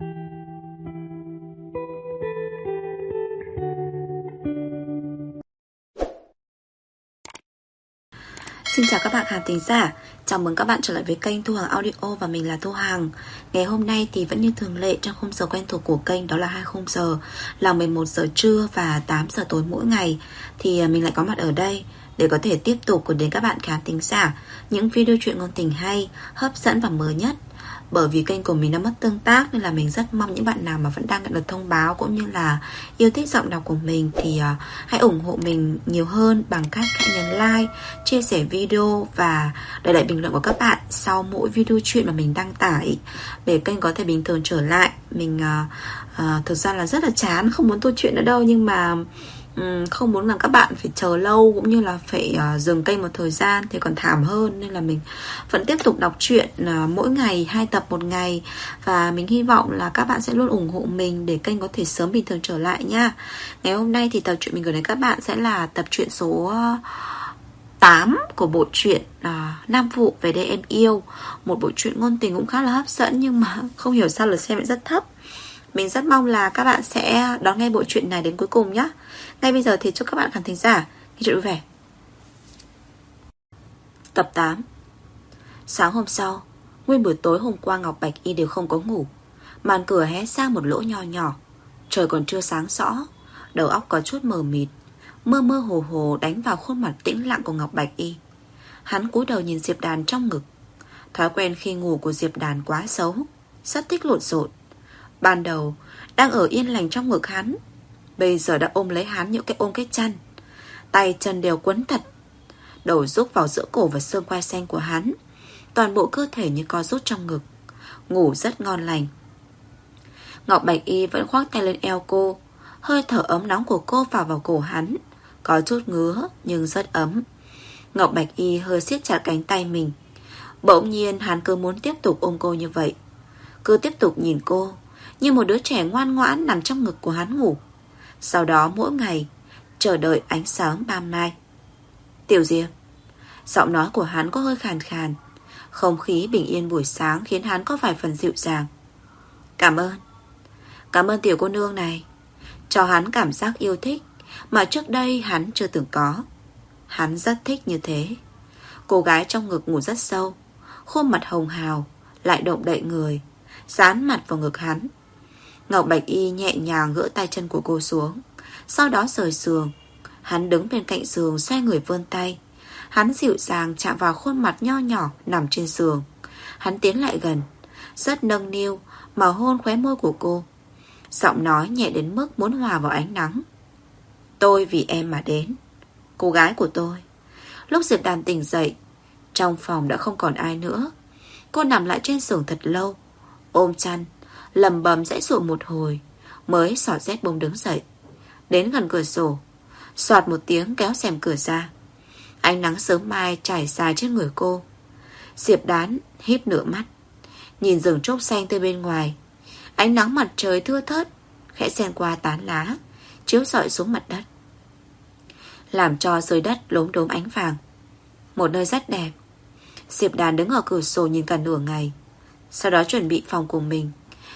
Xin chào các bạn khán thính giả. Chào mừng các bạn trở lại với kênh Thu Hằng Audio và mình là Thu Hằng. Ngày hôm nay thì vẫn như thường lệ trong khung giờ quen thuộc của kênh đó là hai khung giờ là 11 giờ trưa và 8 giờ tối mỗi ngày. Thì à, mình lại có mặt ở đây để có thể tiếp tục cùng đến các bạn khán thính giả những video chuyện ngôn tình hay, hấp dẫn và mới nhất bởi vì kênh của mình đã mất tương tác nên là mình rất mong những bạn nào mà vẫn đang nhận được thông báo cũng như là yêu thích giọng đọc của mình thì uh, hãy ủng hộ mình nhiều hơn bằng cách hãy nhấn like, chia sẻ video và để lại bình luận của các bạn sau mỗi video chuyện mà mình đăng tải để kênh có thể bình thường trở lại. Mình uh, uh, thực ra là rất là chán không muốn tu chuyện nữa đâu nhưng mà Ừ, không muốn là các bạn phải chờ lâu cũng như là phải uh, dừng kênh một thời gian thì còn thảm hơn. Nên là mình vẫn tiếp tục đọc truyện uh, mỗi ngày hai tập một ngày. Và mình hy vọng là các bạn sẽ luôn ủng hộ mình để kênh có thể sớm bình thường trở lại nha. Ngày hôm nay thì tập truyện mình gửi đến các bạn sẽ là tập truyện số uh, 8 của bộ truyện à, Nam Vụ về đây em yêu. Một bộ truyện ngôn tình cũng khá là hấp dẫn Nhưng mà không hiểu sao lượt xem lại rất thấp. Mình rất mong là các bạn sẽ đón nghe bộ truyện này đến cuối cùng nhé ngay bây giờ thì chúc các bạn khán thính giả nghe chuyện vui vẻ. Tập 8 Sáng hôm sau, nguyên buổi tối hôm qua Ngọc Bạch Y đều không có ngủ. Màn cửa hé sang một lỗ nhỏ nhỏ. Trời còn chưa sáng rõ, đầu óc có chút mờ mịt. Mơ mơ hồ hồ đánh vào khuôn mặt tĩnh lặng của Ngọc Bạch Y. Hắn cúi đầu nhìn Diệp Đàn trong ngực. Thói quen khi ngủ của Diệp Đàn quá xấu, rất thích lộn xộn. Ban đầu, đang ở yên lành trong ngực hắn, Bây giờ đã ôm lấy hắn những cái ôm cái chăn. Tay chân đều quấn thật. Đầu rúc vào giữa cổ và xương quai xanh của hắn. Toàn bộ cơ thể như co rút trong ngực. Ngủ rất ngon lành. Ngọc Bạch Y vẫn khoác tay lên eo cô. Hơi thở ấm nóng của cô vào vào cổ hắn. Có chút ngứa, nhưng rất ấm. Ngọc Bạch Y hơi siết chặt cánh tay mình. Bỗng nhiên hắn cứ muốn tiếp tục ôm cô như vậy. Cứ tiếp tục nhìn cô, Như một đứa trẻ ngoan ngoãn nằm trong ngực của hắn ngủ sau đó mỗi ngày, Chờ đợi ánh sáng ban mai. Tiểu Diệp, Giọng nói của hắn có hơi khàn khàn. Không khí bình yên buổi sáng Khiến hắn có vài phần dịu dàng. Cảm ơn. Cảm ơn tiểu cô nương này. Cho hắn cảm giác yêu thích Mà trước đây hắn chưa từng có. Hắn rất thích như thế. Cô gái trong ngực ngủ rất sâu, Khuôn mặt hồng hào, Lại động đậy người, Dán mặt vào ngực hắn. Ngọc Bạch Y nhẹ nhàng gỡ tay chân của cô xuống. Sau đó rời giường. Hắn đứng bên cạnh giường, xoay người vươn tay. Hắn dịu dàng chạm vào khuôn mặt nho nhỏ nằm trên giường. Hắn tiến lại gần. Rất nâng niu, Mà hôn khóe môi của cô. Giọng nói nhẹ đến mức muốn hòa vào ánh nắng. Tôi vì em mà đến. Cô gái của tôi. Lúc Diệp Đàn tỉnh dậy, Trong phòng đã không còn ai nữa. Cô nằm lại trên giường thật lâu, Ôm chăn lầm bầm dãy dụ một hồi, Mới sỏ rét bông đứng dậy. Đến gần cửa sổ, Soạt một tiếng kéo rèm cửa ra. Ánh nắng sớm mai trải dài trên người cô. Diệp đán híp nửa mắt, Nhìn rừng trúc xanh từ bên ngoài. Ánh nắng mặt trời thưa thớt, Khẽ xen qua tán lá, Chiếu rọi xuống mặt đất. Làm cho dưới đất lốm đốm ánh vàng. Một nơi rất đẹp. Diệp đán đứng ở cửa sổ nhìn cả nửa ngày, Sau đó chuẩn bị phòng của mình.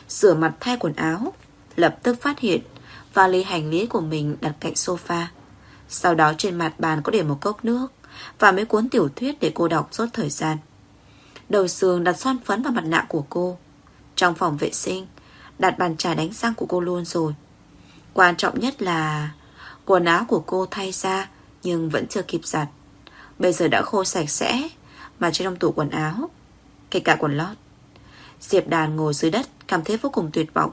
Rửa mặt thay quần áo, Lập tức phát hiện Vali hành lý của mình đặt cạnh sofa. Sau đó trên mặt bàn có để một cốc nước Và mấy cuốn tiểu thuyết để cô đọc suốt thời gian. Đầu giường đặt son phấn vào mặt nạ của cô. Trong phòng vệ sinh, Đặt bàn trà đánh răng của cô luôn rồi. Quan trọng nhất là Quần áo của cô thay ra Nhưng vẫn chưa kịp giặt. Bây giờ đã khô sạch sẽ Mà trên trong tủ quần áo, Kể cả quần lót. Diệp đàn ngồi dưới đất Cảm thấy vô cùng tuyệt vọng.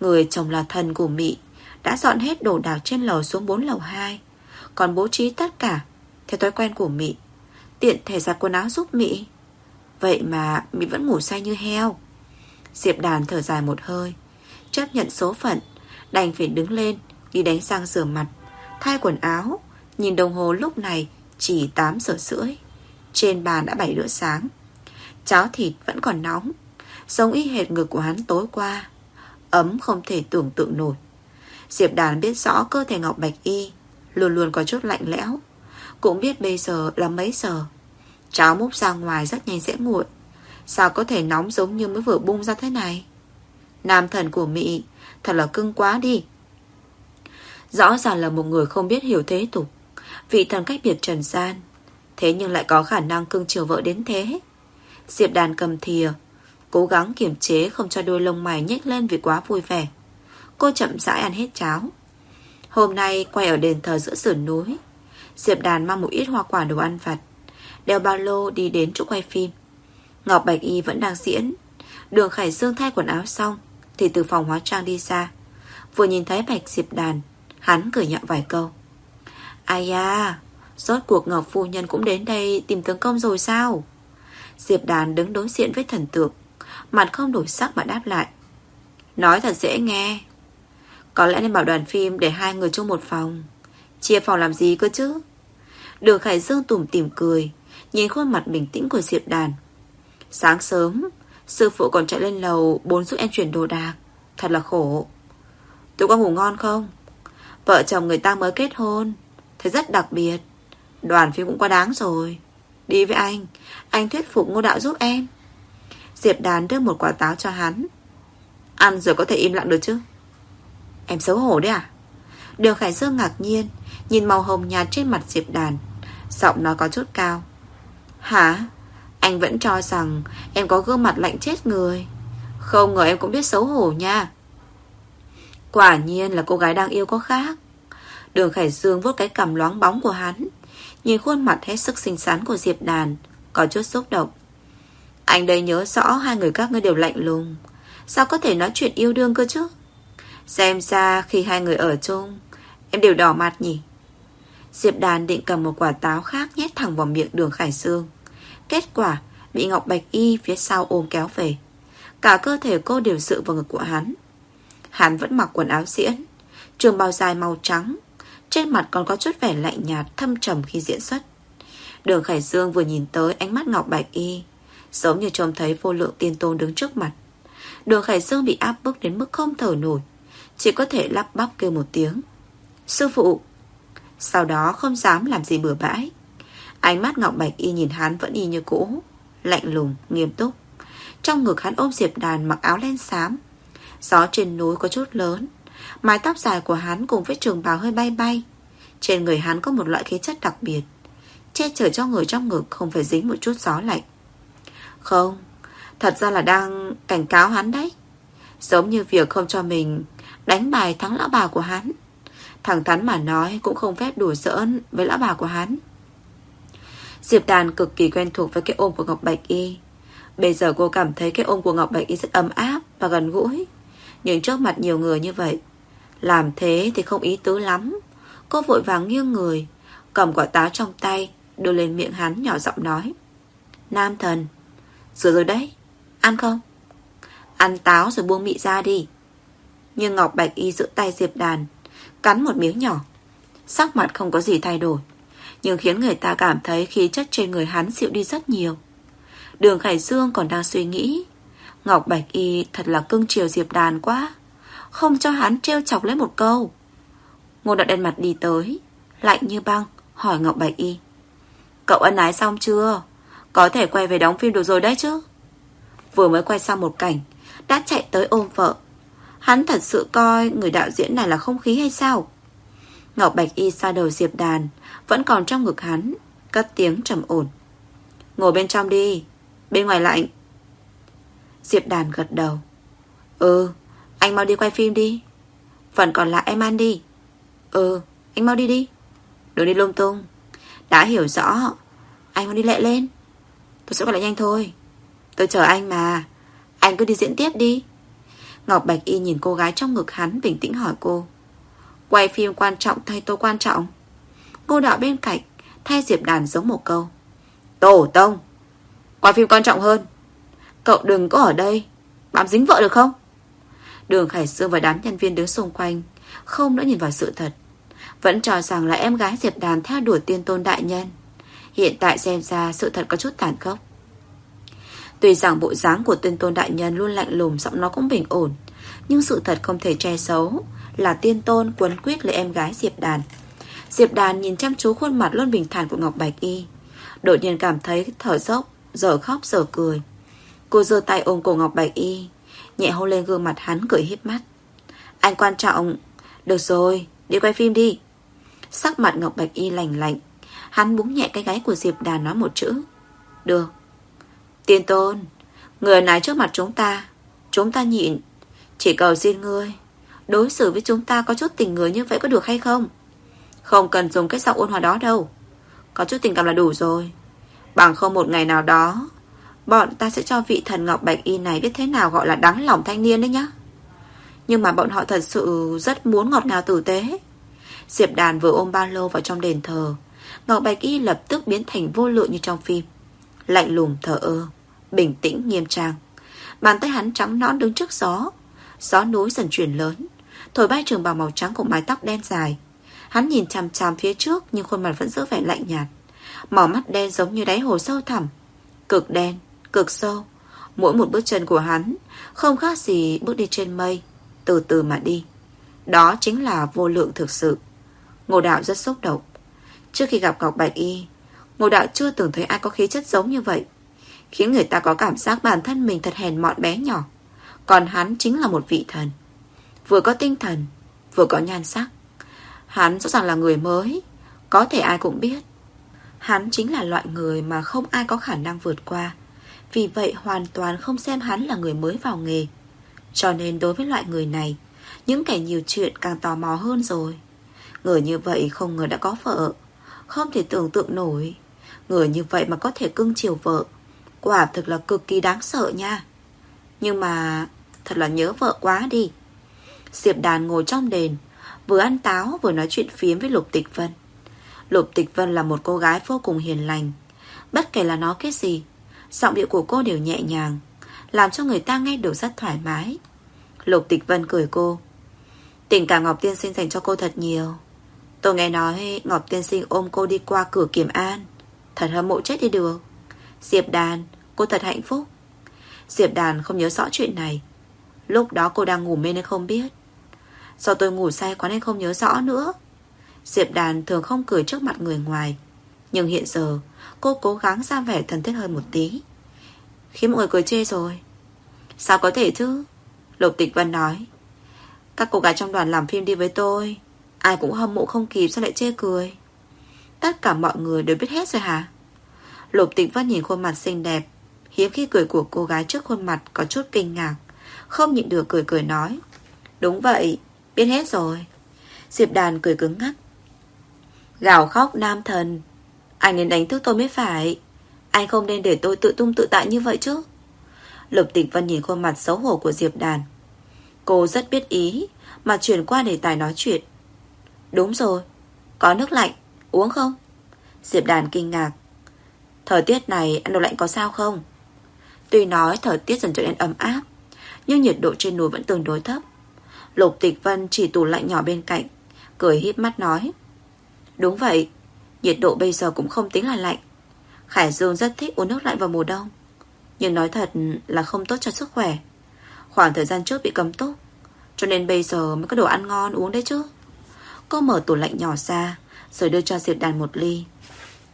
Người chồng là thần của mỹ Đã dọn hết đồ đạc trên lầu xuống 4 lầu 2 Còn bố trí tất cả Theo thói quen của mỹ Tiện thể giặt quần áo giúp mỹ Vậy mà mỹ vẫn ngủ say như heo. Diệp đàn thở dài một hơi, Chấp nhận số phận, Đành phải đứng lên, Đi đánh răng rửa mặt, Thay quần áo. Nhìn đồng hồ lúc này Chỉ 8 giờ rưỡi, Trên bàn đã 7 giờ sáng, Cháo thịt vẫn còn nóng. Giống y hệt ngực của hắn tối qua. Ấm không thể tưởng tượng nổi. Diệp đàn biết rõ cơ thể Ngọc Bạch Y Luôn luôn có chút lạnh lẽo. Cũng biết bây giờ là mấy giờ. Cháo múc ra ngoài rất nhanh sẽ nguội. Sao có thể nóng giống như mới vừa bung ra thế này? Nam thần của Mỹ, Thật là cưng quá đi. Rõ ràng là một người không biết hiểu thế tục. Vị thần cách biệt trần gian, Thế nhưng lại có khả năng cưng chiều vợ đến thế. Diệp đàn cầm thìa Cố gắng kiềm chế, không cho đôi lông mày nhếch lên vì quá vui vẻ. Cô chậm rãi ăn hết cháo. Hôm nay quay ở đền thờ giữa sườn núi. Diệp đàn mang một ít hoa quả đồ ăn vặt, Đeo ba lô đi đến chỗ quay phim. Ngọc Bạch Y vẫn đang diễn. Đường Khải Dương thay quần áo xong Thì từ phòng hóa trang đi ra. Vừa nhìn thấy Bạch Diệp đàn, Hắn cười nhạo vài câu. Ai à Rốt cuộc Ngọc Phu Nhân cũng đến đây Tìm tướng công rồi sao? Diệp đàn đứng đối diện với thần tượng. Mặt không đổi sắc mà đáp lại. Nói thật dễ nghe. Có lẽ nên bảo đoàn phim để hai người chung một phòng. Chia phòng làm gì cơ chứ? Đường Khải Dương tủm tỉm cười, Nhìn khuôn mặt bình tĩnh của Diệp Đàn. Sáng sớm, Sư phụ còn chạy lên lầu Bốn giúp em chuyển đồ đạc. Thật là khổ. Tôi có ngủ ngon không? Vợ chồng người ta mới kết hôn. Thấy rất đặc biệt. Đoàn phim cũng quá đáng rồi. Đi với anh. Anh thuyết phục ngô đạo giúp em. Diệp đàn đưa một quả táo cho hắn. Ăn rồi có thể im lặng được chứ? Em xấu hổ đấy à? Đường Khải Dương ngạc nhiên, Nhìn màu hồng nhạt trên mặt Diệp đàn Giọng nói có chút cao. Hả? Anh vẫn cho rằng em có gương mặt lạnh chết người. Không ngờ em cũng biết xấu hổ nha. Quả nhiên là cô gái đang yêu có khác. Đường Khải Dương vuốt cái cằm loáng bóng của hắn. Nhìn khuôn mặt hết sức xinh xắn của Diệp Đàn Có chút xúc động. Anh đây nhớ rõ hai người các ngươi đều lạnh lùng. Sao có thể nói chuyện yêu đương cơ chứ? Xem ra khi hai người ở chung Em đều đỏ mặt nhỉ? Diệp Đàn định cầm một quả táo khác Nhét thẳng vào miệng đường Khải sương, Kết quả bị Ngọc Bạch Y phía sau ôm kéo về. Cả cơ thể cô đều sự vào ngực của hắn. Hắn vẫn mặc quần áo diễn Trường bào dài màu trắng. Trên mặt còn có chút vẻ lạnh nhạt Thâm trầm khi diễn xuất. Đường Khải Dương vừa nhìn tới ánh mắt Ngọc Bạch Y Giống như trông thấy vô lượng tiên tôn đứng trước mặt. Đường Khải Dương bị áp bức đến mức không thở nổi. Chỉ có thể lắp bắp kêu một tiếng. Sư phụ Sau đó không dám làm gì bừa bãi. Ánh mắt Ngọc Bạch Y nhìn hắn vẫn y như cũ Lạnh lùng, nghiêm túc. Trong ngực hắn ôm Diệp Đàn mặc áo len xám. Gió trên núi có chút lớn. Mái tóc dài của hắn cùng với trường bào hơi bay bay. Trên người hắn có một loại khí chất đặc biệt. Che chở cho người trong ngực Không phải dính một chút gió lạnh. Không? Thật ra là đang cảnh cáo hắn đấy. Giống như việc không cho mình Đánh bài thắng lão bà của hắn. Thẳng thắn mà nói Cũng không phép đùa giỡn với lão bà của hắn. Diệp Đàn cực kỳ quen thuộc với cái ôm của Ngọc Bạch Y. Bây giờ cô cảm thấy cái ôm của Ngọc Bạch Y rất ấm áp và gần gũi. Nhưng trước mặt nhiều người như vậy, Làm thế thì không ý tứ lắm. Cô vội vàng nghiêng người, Cầm quả táo trong tay, Đưa lên miệng hắn nhỏ giọng nói, Nam thần Sửa rồi đấy, Ăn không? Ăn táo rồi buông mị ra đi. Nhưng Ngọc Bạch Y giữ tay Diệp Đàn, Cắn một miếng nhỏ. Sắc mặt không có gì thay đổi, Nhưng khiến người ta cảm thấy khí chất trên người hắn dịu đi rất nhiều. Đường Khải Dương còn đang suy nghĩ, Ngọc Bạch Y thật là cưng chiều Diệp Đàn quá, Không cho hắn trêu chọc lấy một câu. Ngô Đạo đen mặt đi tới, Lạnh như băng, Hỏi Ngọc Bạch Y, Cậu ân ái xong chưa? Có thể quay về đóng phim được rồi đấy chứ? Vừa mới quay xong một cảnh, Đã chạy tới ôm vợ. Hắn thật sự coi người đạo diễn này là không khí hay sao? Ngọc Bạch Y xa đầu Diệp Đàn, Vẫn còn trong ngực hắn, Cất tiếng trầm ổn. Ngồi bên trong đi, Bên ngoài lạnh. Diệp Đàn gật đầu. Ừ anh mau đi quay phim đi. Phần còn lại em ăn đi. Ừ anh mau đi đi. Đừng đi lung tung. Đã hiểu rõ, Anh mau đi lẹ lên. Tôi sẽ gọi lại nhanh thôi. Tôi chờ anh mà. Anh cứ đi diễn tiếp đi. Ngọc Bạch Y nhìn cô gái trong ngực hắn Bình tĩnh hỏi cô. Quay phim quan trọng thay tôi quan trọng? Cô đạo bên cạnh Thay Diệp Đàn giống một câu. Tổ tông, Quay phim quan trọng hơn. Cậu đừng có ở đây. Bám dính vợ được không? Đường Khải Sương và đám nhân viên đứng xung quanh Không nữa nhìn vào sự thật, Vẫn cho rằng là em gái Diệp Đàn theo đuổi tiên tôn đại nhân. Hiện tại xem ra sự thật có chút tàn khốc. Tuy rằng bộ dáng của tiên tôn đại nhân luôn lạnh lùng Giọng nó cũng bình ổn Nhưng sự thật không thể che xấu Là tiên tôn quấn quyết lấy em gái Diệp Đàn. Diệp Đàn nhìn chăm chú khuôn mặt luôn bình thản của Ngọc Bạch Y Đột nhiên cảm thấy thở dốc Giờ khóc giờ cười. Cô giơ tay ôm cổ Ngọc Bạch Y Nhẹ hôn lên gương mặt hắn cười hiếp mắt. Anh quan trọng. Được rồi, đi quay phim đi. Sắc mặt Ngọc Bạch Y lành lạnh Hắn búng nhẹ cái gáy của Diệp Đàn nói một chữ. Được. Tiên tôn, Người này trước mặt chúng ta Chúng ta nhịn. Chỉ cầu xin ngươi, Đối xử với chúng ta có chút tình người như vậy có được hay không? Không cần dùng cái giọng ôn hòa đó đâu. Có chút tình cảm là đủ rồi. Bằng không một ngày nào đó, Bọn ta sẽ cho vị thần Ngọc Bạch Y này biết thế nào gọi là đáng lòng thanh niên đấy nhá. Nhưng mà bọn họ thật sự rất muốn ngọt ngào tử tế. Diệp đàn vừa ôm ba lô vào trong đền thờ Ngọc Bạch Y lập tức biến thành vô lượng như trong phim. Lạnh lùng thở ơ Bình tĩnh nghiêm trang. Bàn tay hắn trắng nõn đứng trước gió. Gió núi dần chuyển lớn. Thổi bay trường bào màu trắng của mái tóc đen dài. Hắn nhìn chằm chằm phía trước Nhưng khuôn mặt vẫn giữ vẻ lạnh nhạt. Mỏ mắt đen giống như đáy hồ sâu thẳm. Cực đen, cực sâu. Mỗi một bước chân của hắn Không khác gì bước đi trên mây Từ từ mà đi. Đó chính là vô lượng thực sự. Ngô Đạo rất xúc động. Trước khi gặp Ngọc Bạch Y Ngô Đạo chưa từng thấy ai có khí chất giống như vậy, Khiến người ta có cảm giác bản thân mình thật hèn mọn bé nhỏ. Còn hắn chính là một vị thần, Vừa có tinh thần, Vừa có nhan sắc. Hắn rõ ràng là người mới, Có thể ai cũng biết. Hắn chính là loại người mà không ai có khả năng vượt qua. Vì vậy hoàn toàn không xem hắn là người mới vào nghề. Cho nên đối với loại người này, Những kẻ nhiều chuyện càng tò mò hơn rồi. Người như vậy không ngờ đã có vợ. Không thể tưởng tượng nổi. Người như vậy mà có thể cưng chiều vợ, Quả thực là cực kỳ đáng sợ nha. Nhưng mà Thật là nhớ vợ quá đi. Diệp đàn ngồi trong đền, Vừa ăn táo vừa nói chuyện phiếm với Lục Tịch Vân. Lục Tịch Vân là một cô gái vô cùng hiền lành. Bất kể là nói cái gì, Giọng điệu của cô đều nhẹ nhàng, Làm cho người ta nghe được rất thoải mái. Lục Tịch Vân cười cô. Tình cảm Ngọc Tiên Sinh dành cho cô thật nhiều. Tôi nghe nói Ngọc Tiên Sinh ôm cô đi qua cửa kiểm an. Thật hâm mộ chết đi được. Diệp Đàn, Cô thật hạnh phúc. Diệp Đàn không nhớ rõ chuyện này. Lúc đó cô đang ngủ mê nên không biết. Do tôi ngủ say quá nên không nhớ rõ nữa. Diệp Đàn thường không cười trước mặt người ngoài. Nhưng hiện giờ, Cô cố gắng ra vẻ thân thiết hơn một tí. Khiến mọi người cười chê rồi. Sao có thể chứ? Lục Tịch Vân nói. Các cô gái trong đoàn làm phim đi với tôi. Ai cũng hâm mộ không kịp sao lại chê cười? Tất cả mọi người đều biết hết rồi hả? Lục tịnh vẫn nhìn khuôn mặt xinh đẹp. Hiếm khi cười của cô gái trước khuôn mặt Có chút kinh ngạc. Không nhịn được cười cười nói Đúng vậy, biết hết rồi. Diệp Đàn cười cứng ngắc. Gào khóc nam thần Anh nên đánh thức tôi mới phải. Anh không nên để tôi tự tung tự tại như vậy chứ. Lục Tịch Vân nhìn khuôn mặt xấu hổ của Diệp Đàn. Cô rất biết ý Mà chuyển qua đề tài nói chuyện. Đúng rồi. Có nước lạnh, uống không? Diệp Đàn kinh ngạc. Thời tiết này ăn đồ lạnh có sao không? Tuy nói thời tiết dần trở nên ấm áp Nhưng nhiệt độ trên núi vẫn tương đối thấp. Lục Tịch Vân chỉ tủ lạnh nhỏ bên cạnh Cười híp mắt nói Đúng vậy Nhiệt độ bây giờ cũng không tính là lạnh. Khải Dương rất thích uống nước lạnh vào mùa đông Nhưng nói thật là không tốt cho sức khỏe. Khoảng thời gian trước bị cấm túc Cho nên bây giờ mới có đồ ăn ngon uống đấy chứ. Cô mở tủ lạnh nhỏ ra, Rồi đưa cho Diệp Đàn một ly.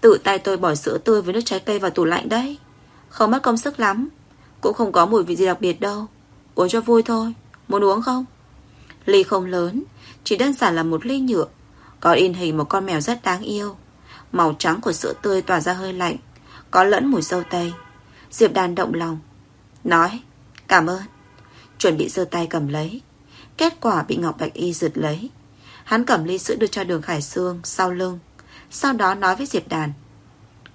Tự tay tôi bỏ sữa tươi với nước trái cây vào tủ lạnh đấy. Không mất công sức lắm, Cũng không có mùi vị gì đặc biệt đâu. Uống cho vui thôi, Muốn uống không? Ly không lớn, Chỉ đơn giản là một ly nhựa. Có in hình một con mèo rất đáng yêu. Màu trắng của sữa tươi tỏa ra hơi lạnh, Có lẫn mùi dâu tây. Diệp đàn động lòng, Nói, cảm ơn. Chuẩn bị giơ tay cầm lấy, Kết quả bị Ngọc Bạch Y giật lấy. Hắn cầm ly sữa đưa cho đường Khải Sương, Sau lưng. Sau đó nói với Diệp Đàn,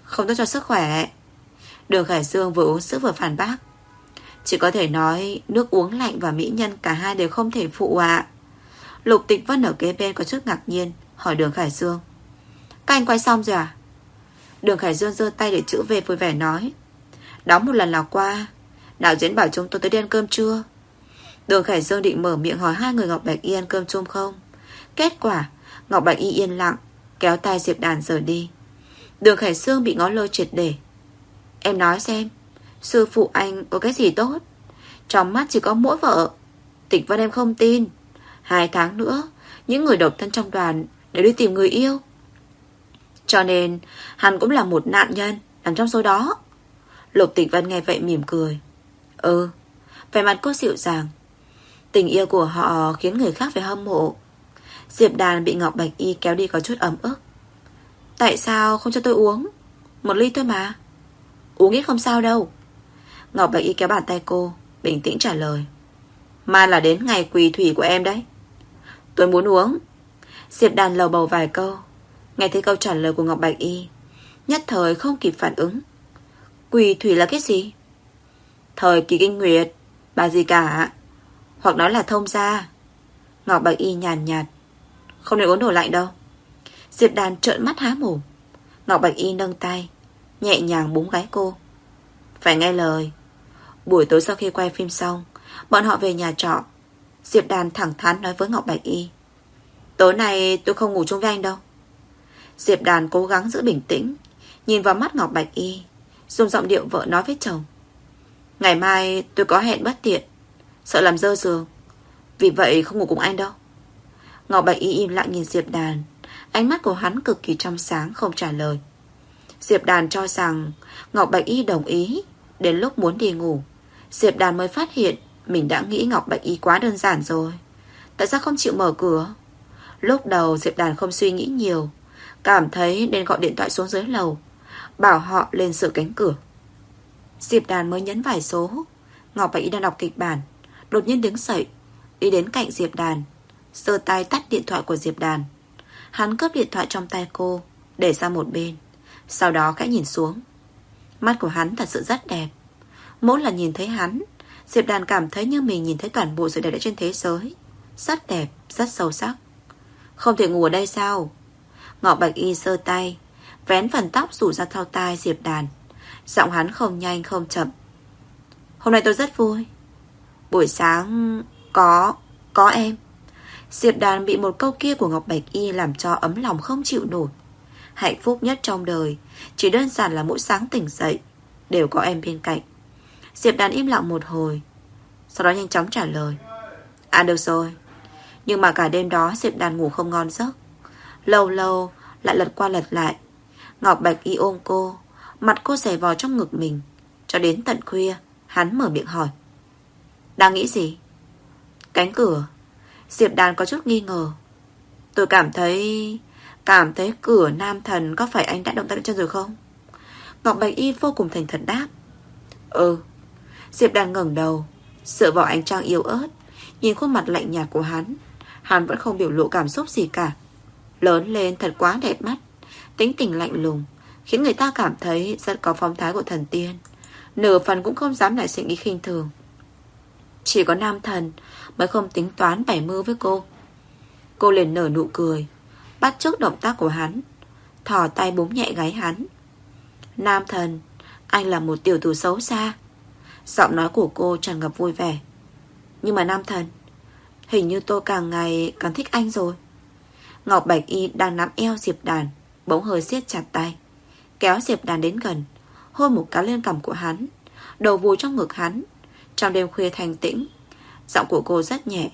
Không tốt cho sức khỏe. Đường Khải Dương vừa uống sữa vừa phản bác, Chỉ có thể nói Nước uống lạnh và mỹ nhân cả hai đều không thể phụ ạ. Lục tịch vân ở kế bên có chút ngạc nhiên, Hỏi đường Khải Dương Các anh quay xong rồi à? Đường Khải Dương giơ tay để chữ về vui vẻ nói Đóng một lần là qua. Đạo diễn bảo chúng tôi tới đi ăn cơm chưa? Đường Khải Dương định mở miệng hỏi hai người Ngọc Bạch Y ăn cơm chung không? Kết quả, Ngọc Bạch Y yên lặng, Kéo tay Diệp Đàn rời đi. Đường Khải Sương bị ngó lơ triệt để. Em nói xem, Sư phụ anh có cái gì tốt? Trong mắt chỉ có mỗi vợ. Tịch Vân em không tin. Hai tháng nữa, Những người độc thân trong đoàn Đều đi tìm người yêu. Cho nên, hắn cũng là một nạn nhân Nằm trong số đó. Lục Tịch Vân nghe vậy mỉm cười. Ừ Vẻ mặt cô dịu dàng. Tình yêu của họ khiến người khác phải hâm mộ. Diệp Đàn bị Ngọc Bạch Y kéo đi có chút ấm ức Tại sao không cho tôi uống? Một ly thôi mà. Uống ít không sao đâu. Ngọc Bạch Y kéo bàn tay cô, Bình tĩnh trả lời. Mai là đến ngày quỳ thủy của em đấy. Tôi muốn uống. Diệp Đàn lầu bầu vài câu. Nghe thấy câu trả lời của Ngọc Bạch Y, Nhất thời không kịp phản ứng. Quỳ thủy là cái gì? Thời kỳ kinh nguyệt, Bà gì cả Hoặc nói là thông gia. Ngọc Bạch Y nhàn nhạt không nên uống đồ lạnh đâu. Diệp Đàn trợn mắt há mồm. Ngọc Bạch Y nâng tay, Nhẹ nhàng búng gái cô. Phải nghe lời. Buổi tối sau khi quay phim xong, Bọn họ về nhà trọ. Diệp Đàn thẳng thắn nói với Ngọc Bạch Y. Tối nay tôi không ngủ chung với anh đâu. Diệp Đàn cố gắng giữ bình tĩnh, Nhìn vào mắt Ngọc Bạch Y, Dùng giọng điệu vợ nói với chồng. Ngày mai tôi có hẹn bất tiện, Sợ làm dơ giường. Vì vậy không ngủ cùng anh đâu. Ngọc Bạch Y im lặng nhìn Diệp Đàn. Ánh mắt của hắn cực kỳ trong sáng, không trả lời. Diệp Đàn cho rằng Ngọc Bạch Y đồng ý, Đến lúc muốn đi ngủ. Diệp Đàn mới phát hiện Mình đã nghĩ Ngọc Bạch Y quá đơn giản rồi. Tại sao không chịu mở cửa? Lúc đầu Diệp Đàn không suy nghĩ nhiều, Cảm thấy nên gọi điện thoại xuống dưới lầu, Bảo họ lên sửa cánh cửa. Diệp Đàn mới nhấn vài số. Ngọc Bạch Y đang đọc kịch bản, Đột nhiên đứng dậy, Đi đến cạnh Diệp Đàn. Sơ tay tắt điện thoại của Diệp Đàn. Hắn cướp điện thoại trong tay cô Để sang một bên. Sau đó khẽ nhìn xuống. Mắt của hắn thật sự rất đẹp. Mỗi lần nhìn thấy hắn Diệp Đàn cảm thấy như mình nhìn thấy toàn bộ sự đẹp trên thế giới. Rất đẹp, rất sâu sắc. Không thể ngủ ở đây sao? Ngọc Bạch Y sơ tay Vén phần tóc rủ ra thao tai Diệp Đàn. Giọng hắn không nhanh không chậm. Hôm nay tôi rất vui. Buổi sáng Có Có em. Diệp Đàn bị một câu kia của Ngọc Bạch Y Làm cho ấm lòng không chịu nổi. Hạnh phúc nhất trong đời, Chỉ đơn giản là mỗi sáng tỉnh dậy, Đều có em bên cạnh. Diệp Đàn im lặng một hồi, Sau đó nhanh chóng trả lời. À được rồi. Nhưng mà cả đêm đó Diệp Đàn ngủ không ngon giấc. Lâu lâu, lại lật qua lật lại. Ngọc Bạch Y ôm cô, Mặt cô xẻ vào trong ngực mình. Cho đến tận khuya, Hắn mở miệng hỏi. Đang nghĩ gì? Cánh cửa. Diệp Đàn có chút nghi ngờ. Tôi cảm thấy Cảm thấy cửa nam thần Có phải anh đã động tay chân rồi không? Ngọc Bạch Y vô cùng thành thật đáp. Ừ. Diệp Đàn ngẩng đầu Dựa vào ánh trăng yếu ớt, Nhìn khuôn mặt lạnh nhạt của hắn. Hắn vẫn không biểu lộ cảm xúc gì cả. Lớn lên thật quá đẹp mắt. Tính tình lạnh lùng, Khiến người ta cảm thấy rất có phong thái của thần tiên. Nửa phần cũng không dám lại suy nghĩ khinh thường. Chỉ có nam thần Mới không tính toán bảy mưu với cô. Cô liền nở nụ cười, Bắt chước động tác của hắn Thỏ tay búng nhẹ gáy hắn. Nam thần, Anh là một tiểu thủ xấu xa. Giọng nói của cô tràn ngập vui vẻ. Nhưng mà nam thần, Hình như tôi càng ngày càng thích anh rồi. Ngọc Bạch Y đang nắm eo Diệp Đàn, Bỗng hơi siết chặt tay, Kéo Diệp Đàn đến gần, Hôn một cái lên cằm của hắn, Đầu vùi trong ngực hắn trong đêm khuya thanh tĩnh, Giọng của cô rất nhẹ.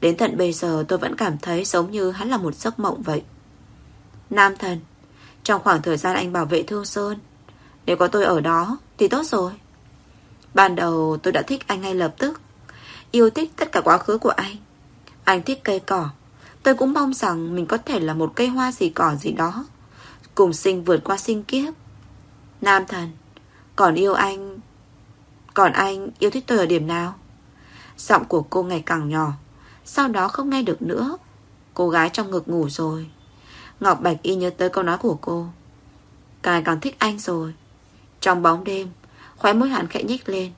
Đến tận bây giờ tôi vẫn cảm thấy giống như hắn là một giấc mộng vậy. Nam thần, Trong khoảng thời gian anh bảo vệ Thương Sơn, Nếu có tôi ở đó Thì tốt rồi. Ban đầu tôi đã thích anh ngay lập tức, Yêu thích tất cả quá khứ của anh. Anh thích cây cỏ, Tôi cũng mong rằng mình có thể là một cây hoa gì cỏ gì đó, Cùng sinh vượt qua sinh kiếp. Nam thần, Còn yêu anh còn anh yêu thích tôi ở điểm nào? Giọng của cô ngày càng nhỏ. Sau đó không nghe được nữa. Cô gái trong ngực ngủ rồi. Ngọc Bạch y nhớ tới câu nói của cô. Càng càng thích anh rồi. Trong bóng đêm, Khóe môi hắn khẽ nhích lên.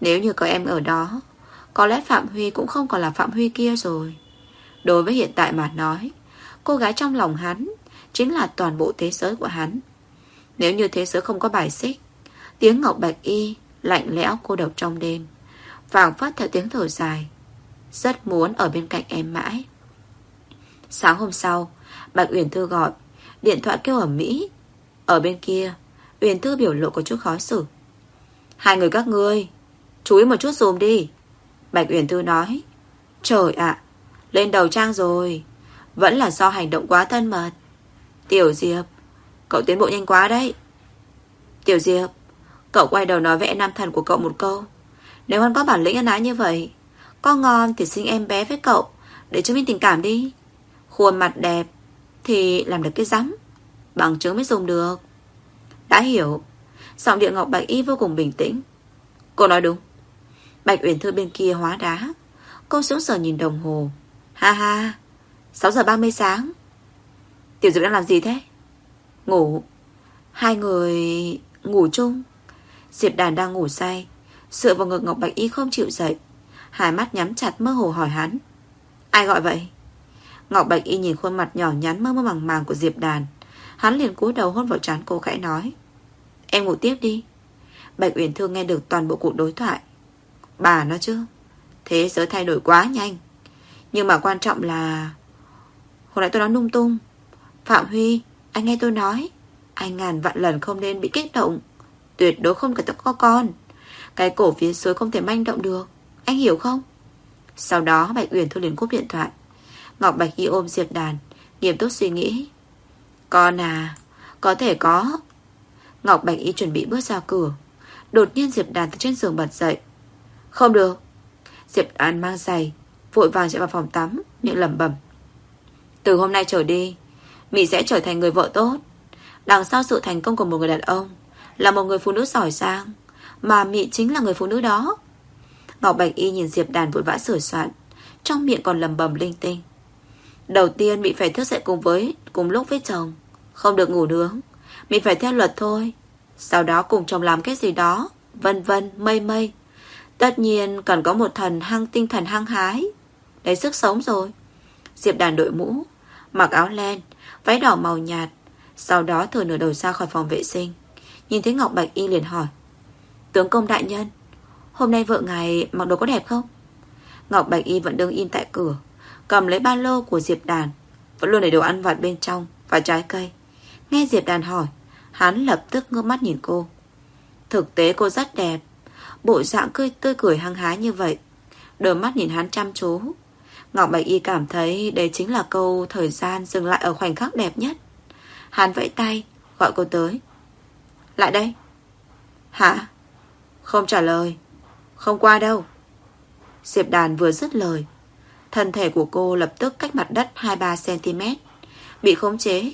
Nếu như có em ở đó, Có lẽ Phạm Huy cũng không còn là Phạm Huy kia rồi. Đối với hiện tại mà nói, Cô gái trong lòng hắn Chính là toàn bộ thế giới của hắn. Nếu như thế giới không có bài xích, Tiếng Ngọc Bạch Y Lạnh lẽo cô độc trong đêm. Vàng phát theo tiếng thở dài. Rất muốn ở bên cạnh em mãi. Sáng hôm sau, Bạch Uyển Thư gọi. Điện thoại kêu ở Mỹ. Ở bên kia, Uyển Thư biểu lộ có chút khó xử. Hai người các ngươi, Chú ý một chút dùm đi. Bạch Uyển Thư nói. Trời ạ, Lên đầu trang rồi. Vẫn là do hành động quá thân mật. Tiểu Diệp, Cậu tiến bộ nhanh quá đấy. Tiểu Diệp Cậu quay đầu nói vẽ nam thần của cậu một câu. Nếu hắn có bản lĩnh ăn ái như vậy, Có ngon thì sinh em bé với cậu, Để chứng minh tình cảm đi. Khuôn mặt đẹp Thì làm được cái rắm, Bằng chứng mới dùng được. Đã hiểu, Giọng điện Ngọc Bạch Y vô cùng bình tĩnh. Cô nói đúng. Bạch Uyển Thư bên kia hóa đá. Cô sững sờ nhìn đồng hồ. Ha ha 6 giờ 30 sáng. Tiểu Dược đang làm gì thế? Ngủ. Hai người ngủ chung. Diệp Đàn đang ngủ say. Dựa vào ngực Ngọc Bạch Y không chịu dậy. Hai mắt nhắm chặt mơ hồ hỏi hắn. Ai gọi vậy? Ngọc Bạch Y nhìn khuôn mặt nhỏ nhắn mơ mơ màng màng của Diệp Đàn. Hắn liền cúi đầu hôn vào trán cô khẽ nói. Em ngủ tiếp đi. Bạch Uyển Thương nghe được toàn bộ cuộc đối thoại. Bà nói chứ, Thế giới thay đổi quá nhanh. Nhưng mà quan trọng là, Hồi nãy tôi nói lung tung. Phạm Huy, Anh nghe tôi nói, Anh ngàn vạn lần không nên bị kích động. Tuyệt đối không cần có con. Cái cổ phía dưới không thể manh động được. Anh hiểu không? Sau đó, Bạch Uyển Thu liền cúp điện thoại. Ngọc Bạch Y ôm Diệp Đàn, Nghiêm túc suy nghĩ. Con à Có thể có. Ngọc Bạch Y chuẩn bị bước ra cửa. Đột nhiên Diệp Đàn từ trên giường bật dậy. Không được. Diệp Đàn mang giày, Vội vàng chạy vào phòng tắm, Miệng lẩm bẩm. Từ hôm nay trở đi, Mỹ sẽ trở thành người vợ tốt. Đằng sau sự thành công của một người đàn ông là một người phụ nữ giỏi giang, Mà mị chính là người phụ nữ đó. Ngọc Bạch Y nhìn Diệp Đàn vội vã sửa soạn, Trong miệng còn lầm bầm linh tinh. Đầu tiên Mị phải thức dậy cùng với, Cùng lúc với chồng, Không được ngủ nướng. Mị phải theo luật thôi, Sau đó cùng chồng làm cái gì đó, Vân vân, mây mây. Tất nhiên cần có một thần hăng, tinh thần hăng hái Đấy sức sống rồi. Diệp đàn đội mũ, Mặc áo len, Váy đỏ màu nhạt, Sau đó thừa nửa đầu ra khỏi phòng vệ sinh. Nhìn thấy Ngọc Bạch Y liền hỏi Tướng công đại nhân Hôm nay vợ ngài mặc đồ có đẹp không? Ngọc Bạch Y vẫn đứng im tại cửa Cầm lấy ba lô của Diệp Đàn Vẫn luôn để đồ ăn vặt bên trong Và trái cây. Nghe Diệp Đàn hỏi Hắn lập tức ngước mắt nhìn cô. Thực tế cô rất đẹp Bộ dạng cười tươi cười hăng hái như vậy. Đôi mắt nhìn hắn chăm chú. Ngọc Bạch Y cảm thấy đây chính là câu thời gian dừng lại ở khoảnh khắc đẹp nhất. Hắn vẫy tay, gọi cô tới. Lại đây. Hả? Không trả lời. Không qua đâu. Diệp đàn vừa dứt lời. Thân thể của cô lập tức cách mặt đất 2-3cm. Bị khống chế.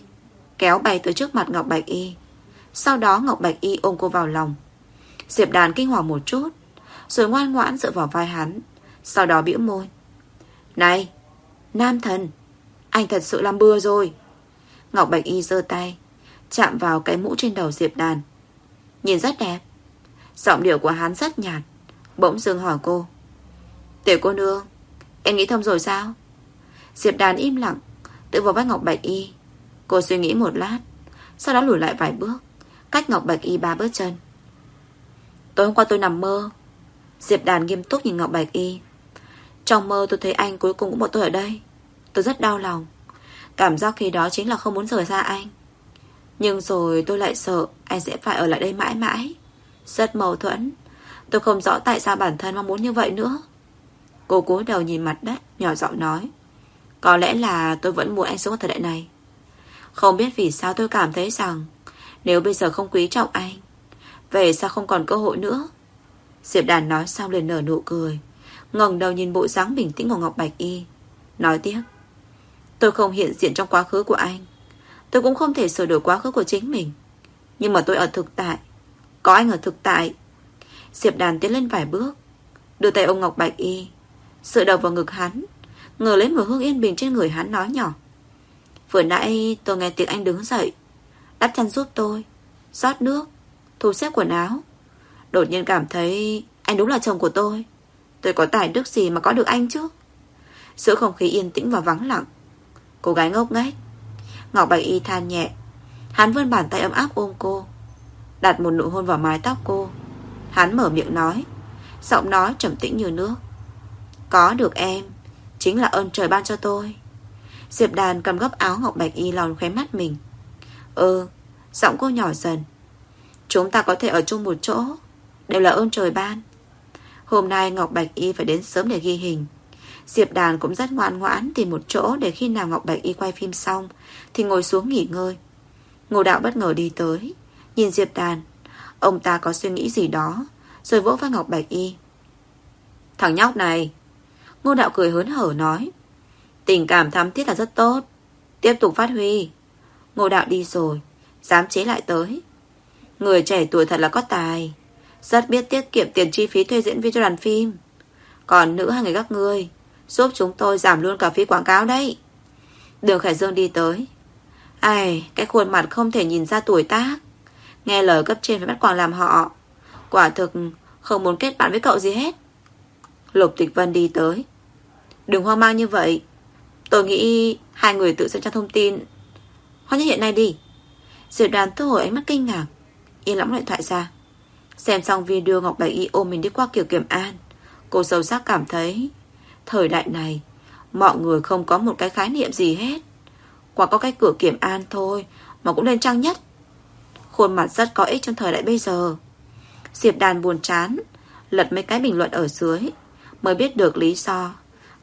Kéo bay tới trước mặt Ngọc Bạch Y. Sau đó Ngọc Bạch Y ôm cô vào lòng. Diệp đàn kinh hoàng một chút. Rồi ngoan ngoãn dựa vào vai hắn. Sau đó bĩu môi. Này, nam thần, anh thật sự làm bừa rồi. Ngọc Bạch Y giơ tay, chạm vào cái mũ trên đầu Diệp Đàn. Nhìn rất đẹp. Giọng điệu của hắn rất nhạt, bỗng dưng hỏi cô. Tiểu cô nương, em nghĩ thông rồi sao? Diệp Đàn im lặng, tự vào vai Ngọc Bạch Y. Cô suy nghĩ một lát, sau đó lùi lại vài bước, cách Ngọc Bạch Y ba bước chân. Tối hôm qua tôi nằm mơ. Diệp Đàn nghiêm túc nhìn Ngọc Bạch Y. Trong mơ tôi thấy anh cuối cùng cũng một tôi ở đây Tôi rất đau lòng Cảm giác khi đó chính là không muốn rời xa anh nhưng rồi tôi lại sợ Anh sẽ phải ở lại đây mãi mãi. Rất mâu thuẫn. Tôi không rõ tại sao bản thân mong muốn như vậy nữa. Cô cúi đầu nhìn mặt đất, Nhỏ giọng nói, Có lẽ là tôi vẫn muốn anh sống ở thời đại này. Không biết vì sao tôi cảm thấy rằng Nếu bây giờ không quý trọng anh, Về sao không còn cơ hội nữa. Diệp Đàn nói xong liền nở nụ cười, ngẩng đầu nhìn bộ dáng bình tĩnh của Ngọc Bạch Y, Nói tiếp, Tôi không hiện diện trong quá khứ của anh. Tôi cũng không thể sửa đổi quá khứ của chính mình. Nhưng mà tôi ở thực tại. Có anh ở thực tại. Diệp đàn tiến lên vài bước. Đưa tay ông Ngọc Bạch Y. Sự đầu vào ngực hắn. Ngờ lấy mùi hương yên bình trên người hắn nói nhỏ. Vừa nãy tôi nghe tiếng anh đứng dậy. Đắp chăn giúp tôi. Rót nước. Thu xếp quần áo. Đột nhiên cảm thấy anh đúng là chồng của tôi. Tôi có tài đức gì mà có được anh chứ? Giữa không khí yên tĩnh và vắng lặng. Cô gái ngốc nghếch. Ngọc Bạch Y than nhẹ. Hắn vươn bàn tay ấm áp ôm cô. Đặt một nụ hôn vào mái tóc cô. Hắn mở miệng nói. Giọng nói trầm tĩnh như nước. Có được em, Chính là ơn trời ban cho tôi. Diệp đàn cầm gấp áo Ngọc Bạch Y lòn khóe mắt mình. Ừ Giọng cô nhỏ dần. Chúng ta có thể ở chung một chỗ, Đều là ơn trời ban. Hôm nay Ngọc Bạch Y phải đến sớm để ghi hình. Diệp Đàn cũng rất ngoan ngoãn Tìm một chỗ để khi nào Ngọc Bạch Y quay phim xong thì ngồi xuống nghỉ ngơi. Ngô Đạo bất ngờ đi tới, Nhìn Diệp Đàn. Ông ta có suy nghĩ gì đó, Rồi vỗ vai Ngọc Bạch Y. Thằng nhóc này. Ngô đạo cười hớn hở nói. Tình cảm thắm thiết là rất tốt. Tiếp tục phát huy. Ngô đạo đi rồi, Dám chế lại tới. Người trẻ tuổi thật là có tài. Rất biết tiết kiệm tiền chi phí thuê diễn viên cho đoàn phim. Còn nữ hai người các ngươi, Giúp chúng tôi giảm luôn cả phí quảng cáo đấy. Đường Khải Dương đi tới Ai, Cái khuôn mặt không thể nhìn ra tuổi tác. Nghe lời cấp trên phải bắt quàng làm họ. Quả thực, không muốn kết bạn với cậu gì hết. Lục Tịch Vân đi tới. Đừng hoang mang như vậy. Tôi nghĩ hai người tự xem cho thông tin. Hoa nhất hiện nay đi. Diệp đàn thu hồi ánh mắt kinh ngạc. Yên lắm điện thoại ra. Xem xong video Ngọc Bạch Y ôm mình đi qua kiểu kiểm an. Cô sâu sắc cảm thấy, Thời đại này, Mọi người không có một cái khái niệm gì hết. Quả có cái cửa kiểm an thôi, Mà cũng lên trang nhất. Khuôn mặt rất có ích trong thời đại bây giờ. Diệp đàn buồn chán, Lật mấy cái bình luận ở dưới, Mới biết được lý do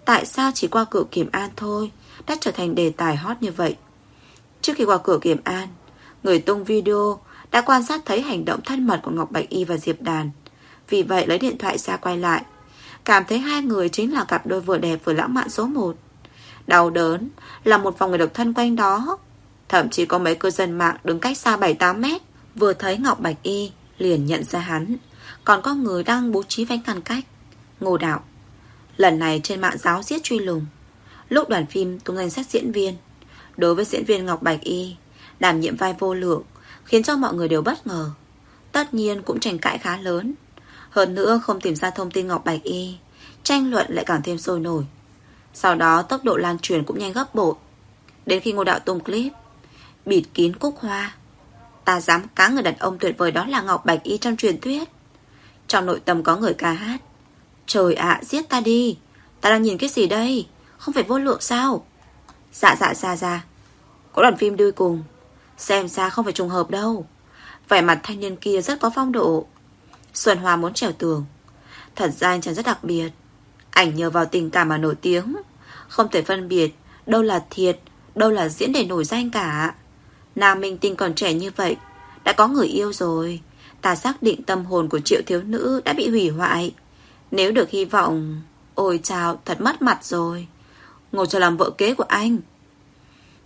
Tại sao chỉ qua cửa kiểm an thôi Đã trở thành đề tài hot như vậy. Trước khi qua cửa kiểm an, Người tung video Đã quan sát thấy hành động thân mật của Ngọc Bạch Y và Diệp Đàn. Vì vậy lấy điện thoại ra quay lại, Cảm thấy hai người chính là cặp đôi vừa đẹp vừa lãng mạn số 1 Đau đớn, Là một vòng người độc thân quanh đó. Thậm chí có mấy cư dân mạng đứng cách xa 7-8 mét, Vừa thấy Ngọc Bạch Y Liền nhận ra hắn. Còn có người đang bố trí vánh ngăn cách. Ngô đạo, Lần này trên mạng giáo giết truy lùng. Lúc đoàn phim tung danh sách diễn viên, Đối với diễn viên Ngọc Bạch Y, Đảm nhiệm vai vô lượng, Khiến cho mọi người đều bất ngờ. Tất nhiên cũng tranh cãi khá lớn. Hơn nữa không tìm ra thông tin Ngọc Bạch Y, Tranh luận lại càng thêm sôi nổi. Sau đó tốc độ lan truyền cũng nhanh gấp bội. Đến khi ngô đạo tung clip, Bịt kín cúc hoa, Ta dám cá người đàn ông tuyệt vời đó là Ngọc Bạch Y trong truyền thuyết. Trong nội tâm có người ca hát, Trời ạ, giết ta đi, Ta đang nhìn cái gì đây? Không phải vô lượng sao? Dạ dạ ra ra Có đoàn phim đuôi cùng, Xem ra không phải trùng hợp đâu. Vẻ mặt thanh niên kia rất có phong độ. Xuân Hoa muốn trèo tường. Thật ra anh chàng rất đặc biệt. Ảnh nhờ vào tình cảm mà nổi tiếng. Không thể phân biệt Đâu là thiệt, Đâu là diễn để nổi danh cả. Nam minh tinh còn trẻ như vậy, Đã có người yêu rồi. Ta xác định tâm hồn của triệu thiếu nữ đã bị hủy hoại. Nếu được hy vọng, Ôi chào, thật mất mặt rồi. Ngồi cho làm vợ kế của anh.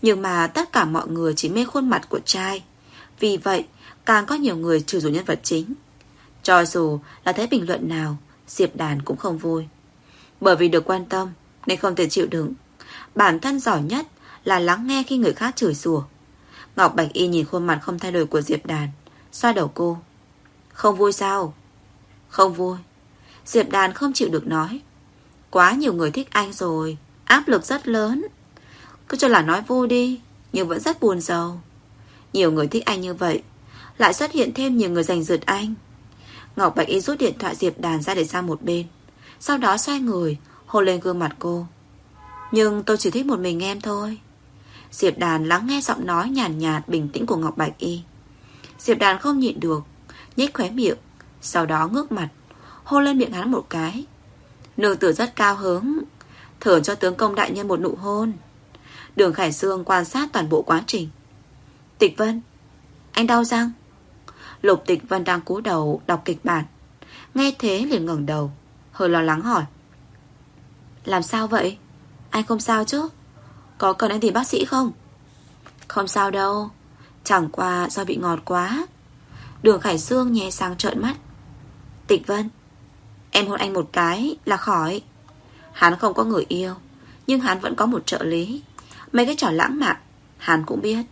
Nhưng mà tất cả mọi người chỉ mê khuôn mặt của trai. Vì vậy, Càng có nhiều người trừ dù nhân vật chính. Cho dù là thấy bình luận nào, Diệp đàn cũng không vui. Bởi vì được quan tâm nên không thể chịu đựng. Bản thân giỏi nhất là lắng nghe khi người khác chửi rủa. Ngọc Bạch Y nhìn khuôn mặt không thay đổi của Diệp Đàn, Xoa đầu cô. Không vui sao? Không vui. Diệp Đàn không chịu được nói. Quá nhiều người thích anh rồi, Áp lực rất lớn. Cứ cho là nói vui đi, Nhưng vẫn rất buồn giàu. Nhiều người thích anh như vậy, Lại xuất hiện thêm nhiều người giành giật anh. Ngọc Bạch Y rút điện thoại Diệp Đàn ra để sang một bên, Sau đó xoay người Hôn lên gương mặt cô. Nhưng tôi chỉ thích một mình em thôi. Diệp Đàn lắng nghe giọng nói nhàn nhạt, nhạt bình tĩnh của Ngọc Bạch Y. Diệp Đàn không nhịn được nhếch khóe miệng Sau đó ngước mặt Hôn lên miệng hắn một cái. Nương tử rất cao hứng Thưởng cho tướng công đại nhân một nụ hôn. Đường Khải Sương quan sát toàn bộ quá trình. Tịch Vân Anh đau răng? Lục Tịch Vân đang cúi đầu đọc kịch bản. Nghe thế liền ngẩng đầu Hơi lo lắng hỏi. Làm sao vậy? Anh không sao chứ? Có cần anh tìm bác sĩ không? Không sao đâu. Chẳng qua do bị ngọt quá. Đường Khải Dương nhé sang trợn mắt. Tịch Vân, Em hôn anh một cái là khỏi. Hắn không có người yêu, Nhưng hắn vẫn có một trợ lý. Mấy cái trò lãng mạn, Hắn cũng biết.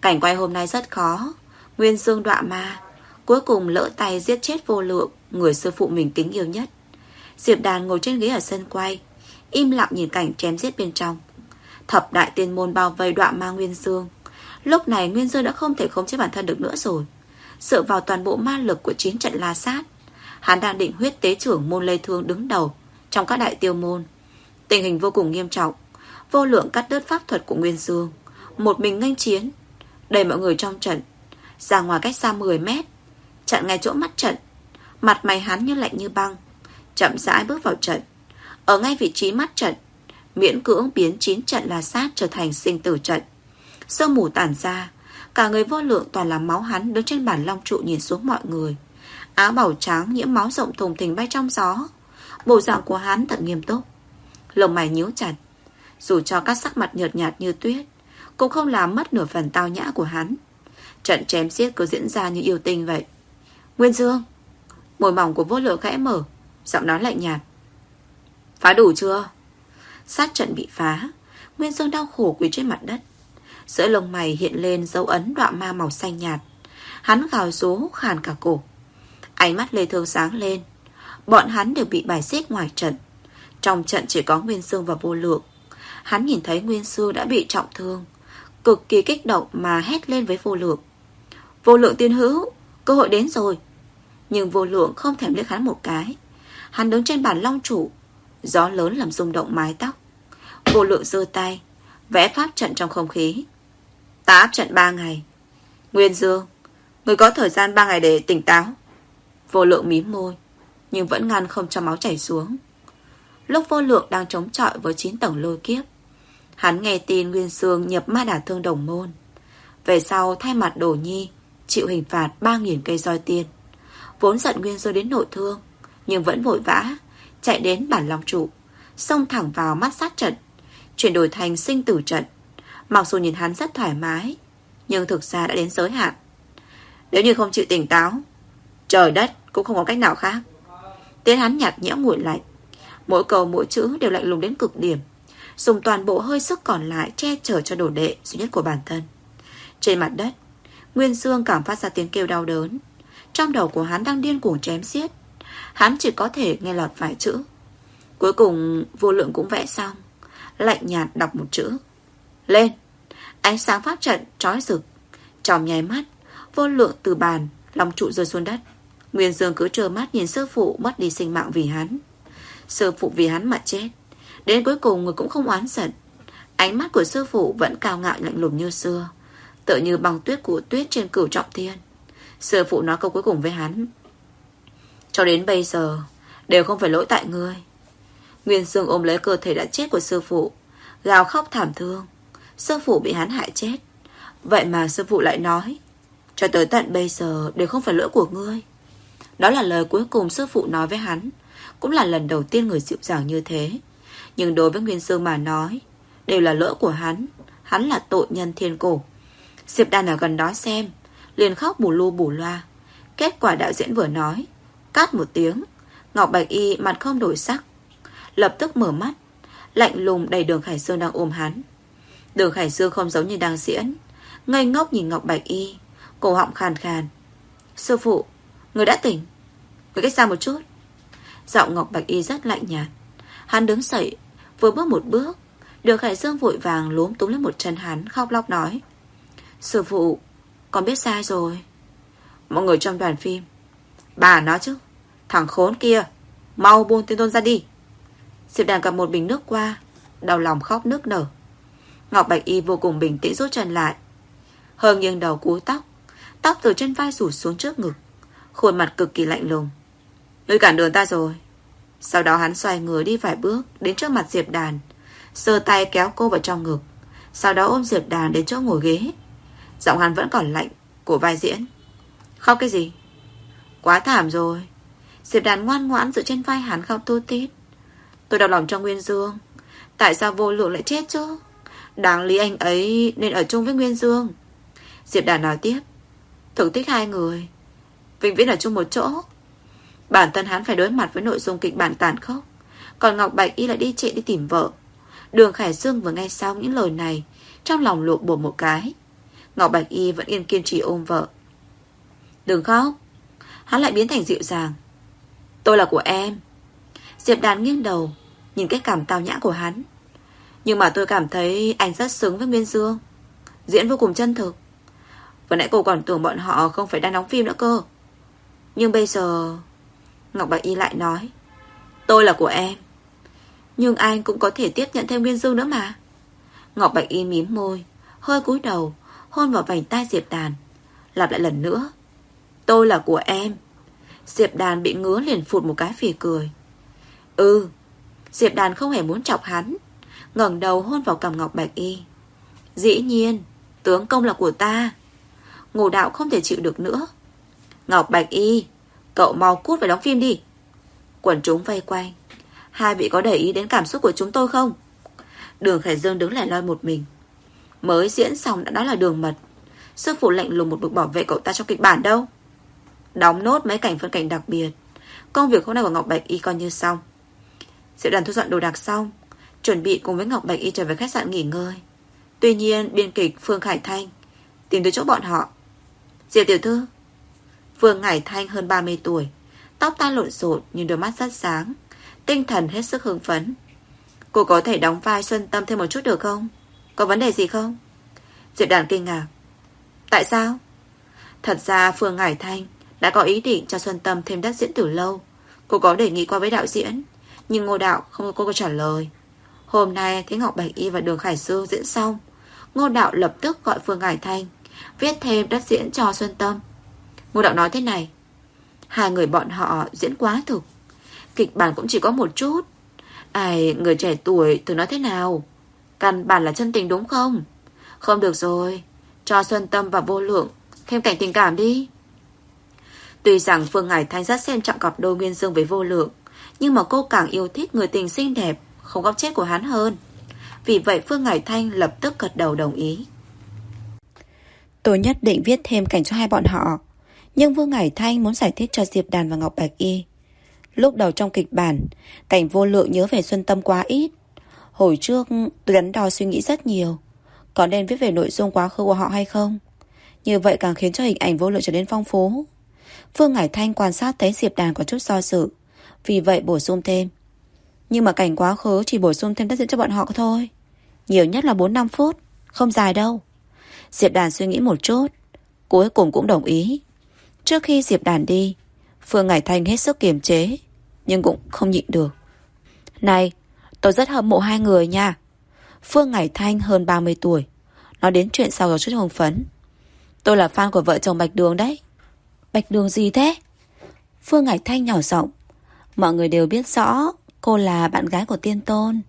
Cảnh quay hôm nay rất khó. Nguyên Dương đọa ma, Cuối cùng lỡ tay giết chết vô lượng Người sư phụ mình kính yêu nhất. Diệp đàn ngồi trên ghế ở sân quay, Im lặng nhìn cảnh chém giết bên trong. Thập đại tiên môn bao vây đoạn ma Nguyên Dương. Lúc này Nguyên Dương đã không thể khống chế bản thân được nữa rồi. Dựa vào toàn bộ ma lực của chiến trận la sát, Hắn đang định huyết tế trưởng môn lê thương đứng đầu Trong các đại tiêu môn. Tình hình vô cùng nghiêm trọng, Vô lượng cắt đứt pháp thuật của Nguyên Dương. Một mình nghênh chiến, Đầy mọi người trong trận, Ra ngoài cách xa 10 mét, Chặn ngay chỗ mắt trận. Mặt mày hắn như lạnh như băng. Chậm rãi bước vào trận. Ở ngay vị trí mắt trận, Miễn cưỡng biến chín trận là sát trở thành sinh tử trận. Sương mù tản ra, Cả người vô lượng toàn là máu hắn Đứng trên bản long trụ nhìn xuống mọi người. Áo bảo trắng nhiễm máu rộng thùng thình bay trong gió. Bộ dạng của hắn thật nghiêm túc. Lồng mày nhíu chặt, Dù cho các sắc mặt nhợt nhạt như tuyết, Cũng không làm mất nửa phần tao nhã của hắn. Trận chém giết cứ diễn ra như yêu tinh vậy. Nguyên Dương, Môi mỏng của vô lượng khẽ mở. Giọng nói lạnh nhạt. Phá đủ chưa? Sát trận bị phá, Nguyên Dương đau khổ quỳ trên mặt đất. Giữa lông mày hiện lên dấu ấn đoạn ma màu xanh nhạt. Hắn gào rú khàn cả cổ. Ánh mắt lê thương sáng lên. Bọn hắn đều bị bài xích ngoài trận. Trong trận chỉ có Nguyên Dương và vô lượng. Hắn nhìn thấy Nguyên Dương đã bị trọng thương, Cực kỳ kích động mà hét lên với vô lượng. Vô lượng tiên hữu, Cơ hội đến rồi. Nhưng vô lượng không thèm liếc hắn một cái. Hắn đứng trên bàn long chủ. Gió lớn làm rung động mái tóc. Vô lượng giơ tay, Vẽ pháp trận trong không khí. Ta áp trận 3 ngày. Nguyên Dương, Người có thời gian 3 ngày để tỉnh táo. Vô lượng mím môi, Nhưng vẫn ngăn không cho máu chảy xuống. Lúc vô lượng đang chống chọi với 9 tầng lôi kiếp, Hắn nghe tin Nguyên Dương nhập ma đả thương đồng môn. Về sau thay mặt đổ nhi, Chịu hình phạt 3.000 cây roi tiên. Vốn giận Nguyên Dương đến nội thương nhưng vẫn vội vã, Chạy đến bản long trụ, Xông thẳng vào mắt sát trận, Chuyển đổi thành sinh tử trận. Mặc dù nhìn hắn rất thoải mái, Nhưng thực ra đã đến giới hạn. Nếu như không chịu tỉnh táo, Trời đất cũng không có cách nào khác. Tiếng hắn nhạt nhẽo nguội lạnh, Mỗi câu mỗi chữ đều lạnh lùng đến cực điểm, Dùng toàn bộ hơi sức còn lại Che chở cho đồ đệ duy nhất của bản thân. Trên mặt đất, Nguyên Dương cảm phát ra tiếng kêu đau đớn. Trong đầu của hắn đang điên cuồng chém xiết Hắn chỉ có thể nghe lọt vài chữ. Cuối cùng, vô lượng cũng vẽ xong. Lạnh nhạt đọc một chữ. Lên. Ánh sáng pháp trận, trói rực. Chòng nháy mắt, Vô lượng từ bàn, Lòng trụ rơi xuống đất. Nguyên Dương cứ trơ mắt nhìn sư phụ mất đi sinh mạng vì hắn. Sư phụ vì hắn mà chết. Đến cuối cùng, người cũng không oán giận. Ánh mắt của sư phụ vẫn cao ngạo lạnh lùng như xưa, Tựa như băng tuyết của tuyết trên cửu trọng thiên. Sư phụ nói câu cuối cùng với hắn. Cho đến bây giờ, Đều không phải lỗi tại ngươi. Nguyên Dương ôm lấy cơ thể đã chết của sư phụ, Gào khóc thảm thương. Sư phụ bị hắn hại chết. Vậy mà sư phụ lại nói, Cho tới tận bây giờ đều không phải lỗi của ngươi. Đó là lời cuối cùng sư phụ nói với hắn, Cũng là lần đầu tiên người dịu dàng như thế. Nhưng đối với Nguyên Dương mà nói, Đều là lỗi của hắn. Hắn là tội nhân thiên cổ. Diệp Đan ở gần đó xem, liền khóc bù lu bù loa. Kết quả đạo diễn vừa nói cát một tiếng. Ngọc Bạch Y mặt không đổi sắc Lập tức mở mắt Lạnh lùng đầy đường Khải Dương đang ôm hắn. Đường Khải Dương không giống như đang diễn Ngây ngốc nhìn Ngọc Bạch Y Cổ họng khàn khàn. Sư phụ, người đã tỉnh Người cách xa một chút. Giọng Ngọc Bạch Y rất lạnh nhạt. Hắn đứng dậy, vừa bước một bước Đường Khải Dương vội vàng lốm túm lên một chân hắn Khóc lóc nói Sư phụ, con biết sai rồi. Mọi người trong đoàn phim Bà nói chứ Thằng khốn kia. Mau buông tên tôn ra đi. Diệp đàn cầm một bình nước qua, Đau lòng khóc nước nở. Ngọc Bạch Y vô cùng bình tĩnh rút chân lại. Hờ nghiêng đầu cúi tóc Tóc từ trên vai rủ xuống trước ngực. Khuôn mặt cực kỳ lạnh lùng. Ngươi cản đường ta rồi. Sau đó hắn xoay người đi vài bước Đến trước mặt Diệp Đàn Sơ tay kéo cô vào trong ngực. Sau đó ôm Diệp Đàn đến chỗ ngồi ghế. Giọng hắn vẫn còn lạnh Của vai diễn. Khóc cái gì? Quá thảm rồi. Diệp Đàn ngoan ngoãn dựa trên vai hắn khóc tu tít. Tôi đau lòng cho Nguyên Dương. Tại sao vô lượng lại chết chứ? Đáng lý anh ấy nên ở chung với Nguyên Dương. Diệp Đàn nói tiếp. Thưởng thích hai người. Vĩnh viễn ở chung một chỗ. Bản thân hắn phải đối mặt với nội dung kịch bản tàn khốc. Còn Ngọc Bạch Y lại đi chạy đi tìm vợ. Đường Khải Dương vừa nghe xong những lời này, Trong lòng lộ bổ một cái. Ngọc Bạch Y vẫn yên kiên trì ôm vợ. Đừng khóc. Hắn lại biến thành dịu dàng. Tôi là của em. Diệp Đàn nghiêng đầu, Nhìn cái cảm tao nhã của hắn. Nhưng mà tôi cảm thấy anh rất xứng với Nguyên Dương. Diễn vô cùng chân thực. Vừa nãy cô còn tưởng bọn họ không phải đang đóng phim nữa cơ. Nhưng bây giờ, Ngọc Bạch Y lại nói, Tôi là của em. Nhưng anh cũng có thể tiếp nhận thêm Nguyên Dương nữa mà. Ngọc Bạch Y mím môi, Hơi cúi đầu, Hôn vào vành tay Diệp Đàn. Lặp lại lần nữa, Tôi là của em. Diệp Đàn bị ngứa liền phụt một cái phì cười. Ừ Diệp Đàn không hề muốn chọc hắn. ngẩng đầu hôn vào cằm Ngọc Bạch Y. Dĩ nhiên, Tướng công là của ta. Ngô đạo không thể chịu được nữa. Ngọc Bạch Y, Cậu mau cút về đóng phim đi. Quần chúng vây quanh. Hai vị có để ý đến cảm xúc của chúng tôi không? Đường Khải Dương đứng lại loi một mình. Mới diễn xong đã nói là đường mật. Sư phụ lệnh lùng một bực bảo vệ cậu ta trong kịch bản đâu. Đóng nốt mấy cảnh phân cảnh đặc biệt. Công việc hôm nay của Ngọc Bạch Y coi như xong. Diệu đoàn thu dọn đồ đạc xong, Chuẩn bị cùng với Ngọc Bạch Y trở về khách sạn nghỉ ngơi. Tuy nhiên, biên kịch Phương Khải Thanh Tìm tới chỗ bọn họ. Diệu tiểu thư, Phương Khải Thanh hơn 30 tuổi, Tóc tai lộn xộn nhưng đôi mắt rất sáng, Tinh thần hết sức hưng phấn. Cô có thể đóng vai Xuân Tâm thêm một chút được không? Có vấn đề gì không? Diệp đàn kinh ngạc. Tại sao? Thật ra Phương Ngải Thanh đã có ý định cho Xuân Tâm thêm đất diễn từ lâu. Cô có đề nghị qua với đạo diễn Nhưng Ngô Đạo không có cô trả lời. Hôm nay thấy Ngọc Bạch Y và Đường Khải Sư diễn xong Ngô Đạo lập tức gọi Phương Ngải Thanh Viết thêm đất diễn cho Xuân Tâm. Ngô Đạo nói thế này Hai người bọn họ diễn quá thực Kịch bản cũng chỉ có một chút. Ai, người trẻ tuổi thường nói thế nào? Căn bản là chân tình đúng không? Không được rồi Cho Xuân Tâm và Vô Lượng Thêm cảnh tình cảm đi. Tuy rằng Phương Ngải Thanh rất xem trọng cặp đôi Nguyên Dương với Vô Lượng, Nhưng mà cô càng yêu thích người tình xinh đẹp, Không góc chết của hắn hơn. Vì vậy Phương Ngải Thanh lập tức gật đầu đồng ý. Tôi nhất định viết thêm cảnh cho hai bọn họ, Nhưng Vương Ngải Thanh muốn giải thích cho Diệp Đàn và Ngọc Bạch Y. Lúc đầu trong kịch bản, Cảnh vô lượng nhớ về Xuân Tâm quá ít. Hồi trước, tôi đắn đo suy nghĩ rất nhiều. Có nên viết về nội dung quá khứ của họ hay không? Như vậy càng khiến cho hình ảnh vô lượng trở nên phong phú. Phương Hải Thanh quan sát thấy Diệp Đàn có chút do dự. Vì vậy bổ sung thêm. Nhưng mà cảnh quá khứ chỉ bổ sung thêm đất diễn cho bọn họ thôi. Nhiều nhất là 4-5 phút. Không dài đâu. Diệp Đàn suy nghĩ một chút. Cuối cùng cũng đồng ý. Trước khi Diệp Đàn đi, Phương Hải Thanh hết sức kiềm chế, Nhưng cũng không nhịn được. Này, tôi rất hâm mộ hai người nha. Phương Ngải Thanh hơn 30 tuổi. Nói đến chuyện sau có chút hồng phấn. Tôi là fan của vợ chồng Bạch Đường đấy. Bạch Đường gì thế? Phương Ngải Thanh nhỏ giọng. Mọi người đều biết rõ Cô là bạn gái của Tiên Tôn,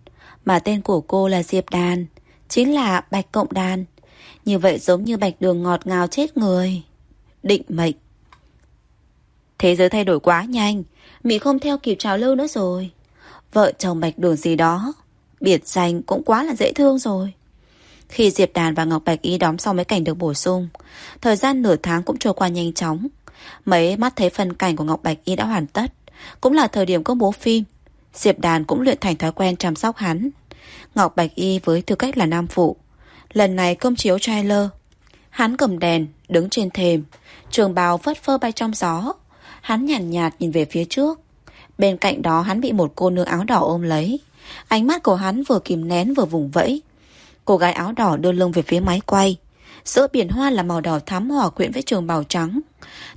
Mà tên của cô là Diệp Đàn, Chính là Bạch Cộng Đàn. Như vậy giống như Bạch Đường ngọt ngào chết người. Định mệnh. Thế giới thay đổi quá nhanh, Mỹ không theo kịp trào lưu nữa rồi. Vợ chồng bạch đường gì đó, Biệt danh cũng quá là dễ thương rồi. Khi Diệp Đàn và Ngọc Bạch Y đóng xong mấy cảnh được bổ sung, Thời gian nửa tháng cũng trôi qua nhanh chóng. Mấy mắt thấy phần cảnh của Ngọc Bạch Y đã hoàn tất. Cũng là thời điểm công bố phim. Diệp Đàn cũng luyện thành thói quen chăm sóc hắn. Ngọc Bạch Y với tư cách là nam phụ. Lần này công chiếu trailer. Hắn cầm đèn, đứng trên thềm. Trường bào phất phơ bay trong gió. Hắn nhàn nhạt, nhạt nhìn về phía trước. Bên cạnh đó hắn bị một cô nương áo đỏ ôm lấy. Ánh mắt của hắn vừa kìm nén vừa vùng vẫy. Cô gái áo đỏ đưa lưng về phía máy quay. Giữa biển hoa là màu đỏ thắm hòa quyện với trường bào trắng.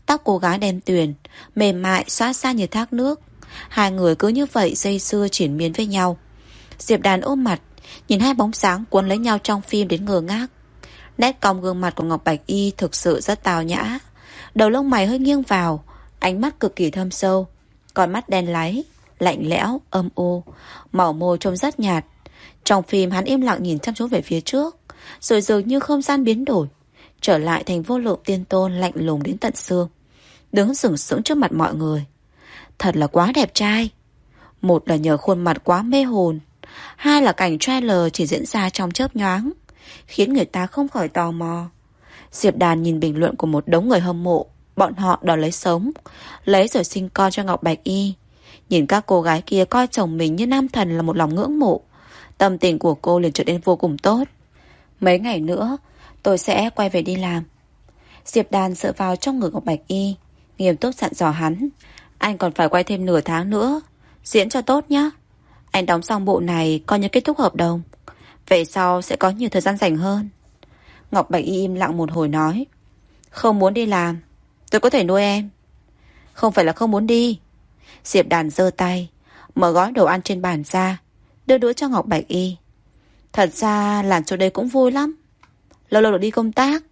Tóc cô gái đen tuyền Mềm mại xóa xa như thác nước. Hai người cứ như vậy dây xưa triển miên với nhau. Diệp đàn ôm mặt Nhìn hai bóng sáng cuốn lấy nhau trong phim đến ngờ ngác. Nét cong gương mặt của Ngọc Bạch Y thực sự rất tào nhã. Đầu lông mày hơi nghiêng vào Ánh mắt cực kỳ thâm sâu. Còn mắt đen láy Lạnh lẽo, âm u Màu môi trông rất nhạt. Trong phim hắn im lặng nhìn chăm chú về phía trước Rồi dường như không gian biến đổi Trở lại thành vô lượng tiên tôn lạnh lùng đến tận xương. Đứng sừng sững trước mặt mọi người. Thật là quá đẹp trai. Một là nhờ khuôn mặt quá mê hồn, Hai là cảnh trailer chỉ diễn ra trong chớp nhoáng, Khiến người ta không khỏi tò mò. Diệp Đàn nhìn bình luận của một đống người hâm mộ, Bọn họ đòi lấy sống, Lấy rồi sinh con cho Ngọc Bạch Y. Nhìn các cô gái kia coi chồng mình như nam thần là một lòng ngưỡng mộ, Tâm tình của cô liền trở nên vô cùng tốt. Mấy ngày nữa, Tôi sẽ quay về đi làm. Diệp Đàn dựa vào trong ngực Ngọc Bạch Y Nghiêm túc dặn dò hắn. Anh còn phải quay thêm nửa tháng nữa. Diễn cho tốt nhé Anh đóng xong bộ này, coi như kết thúc hợp đồng. Về sau sẽ có nhiều thời gian rảnh hơn. Ngọc Bạch Y im lặng một hồi nói. Không muốn đi làm. Tôi có thể nuôi em. Không phải là không muốn đi. Diệp đàn giơ tay, Mở gói đồ ăn trên bàn ra, Đưa đũa cho Ngọc Bạch Y. Thật ra làm chỗ đây cũng vui lắm. Lâu lâu được đi công tác,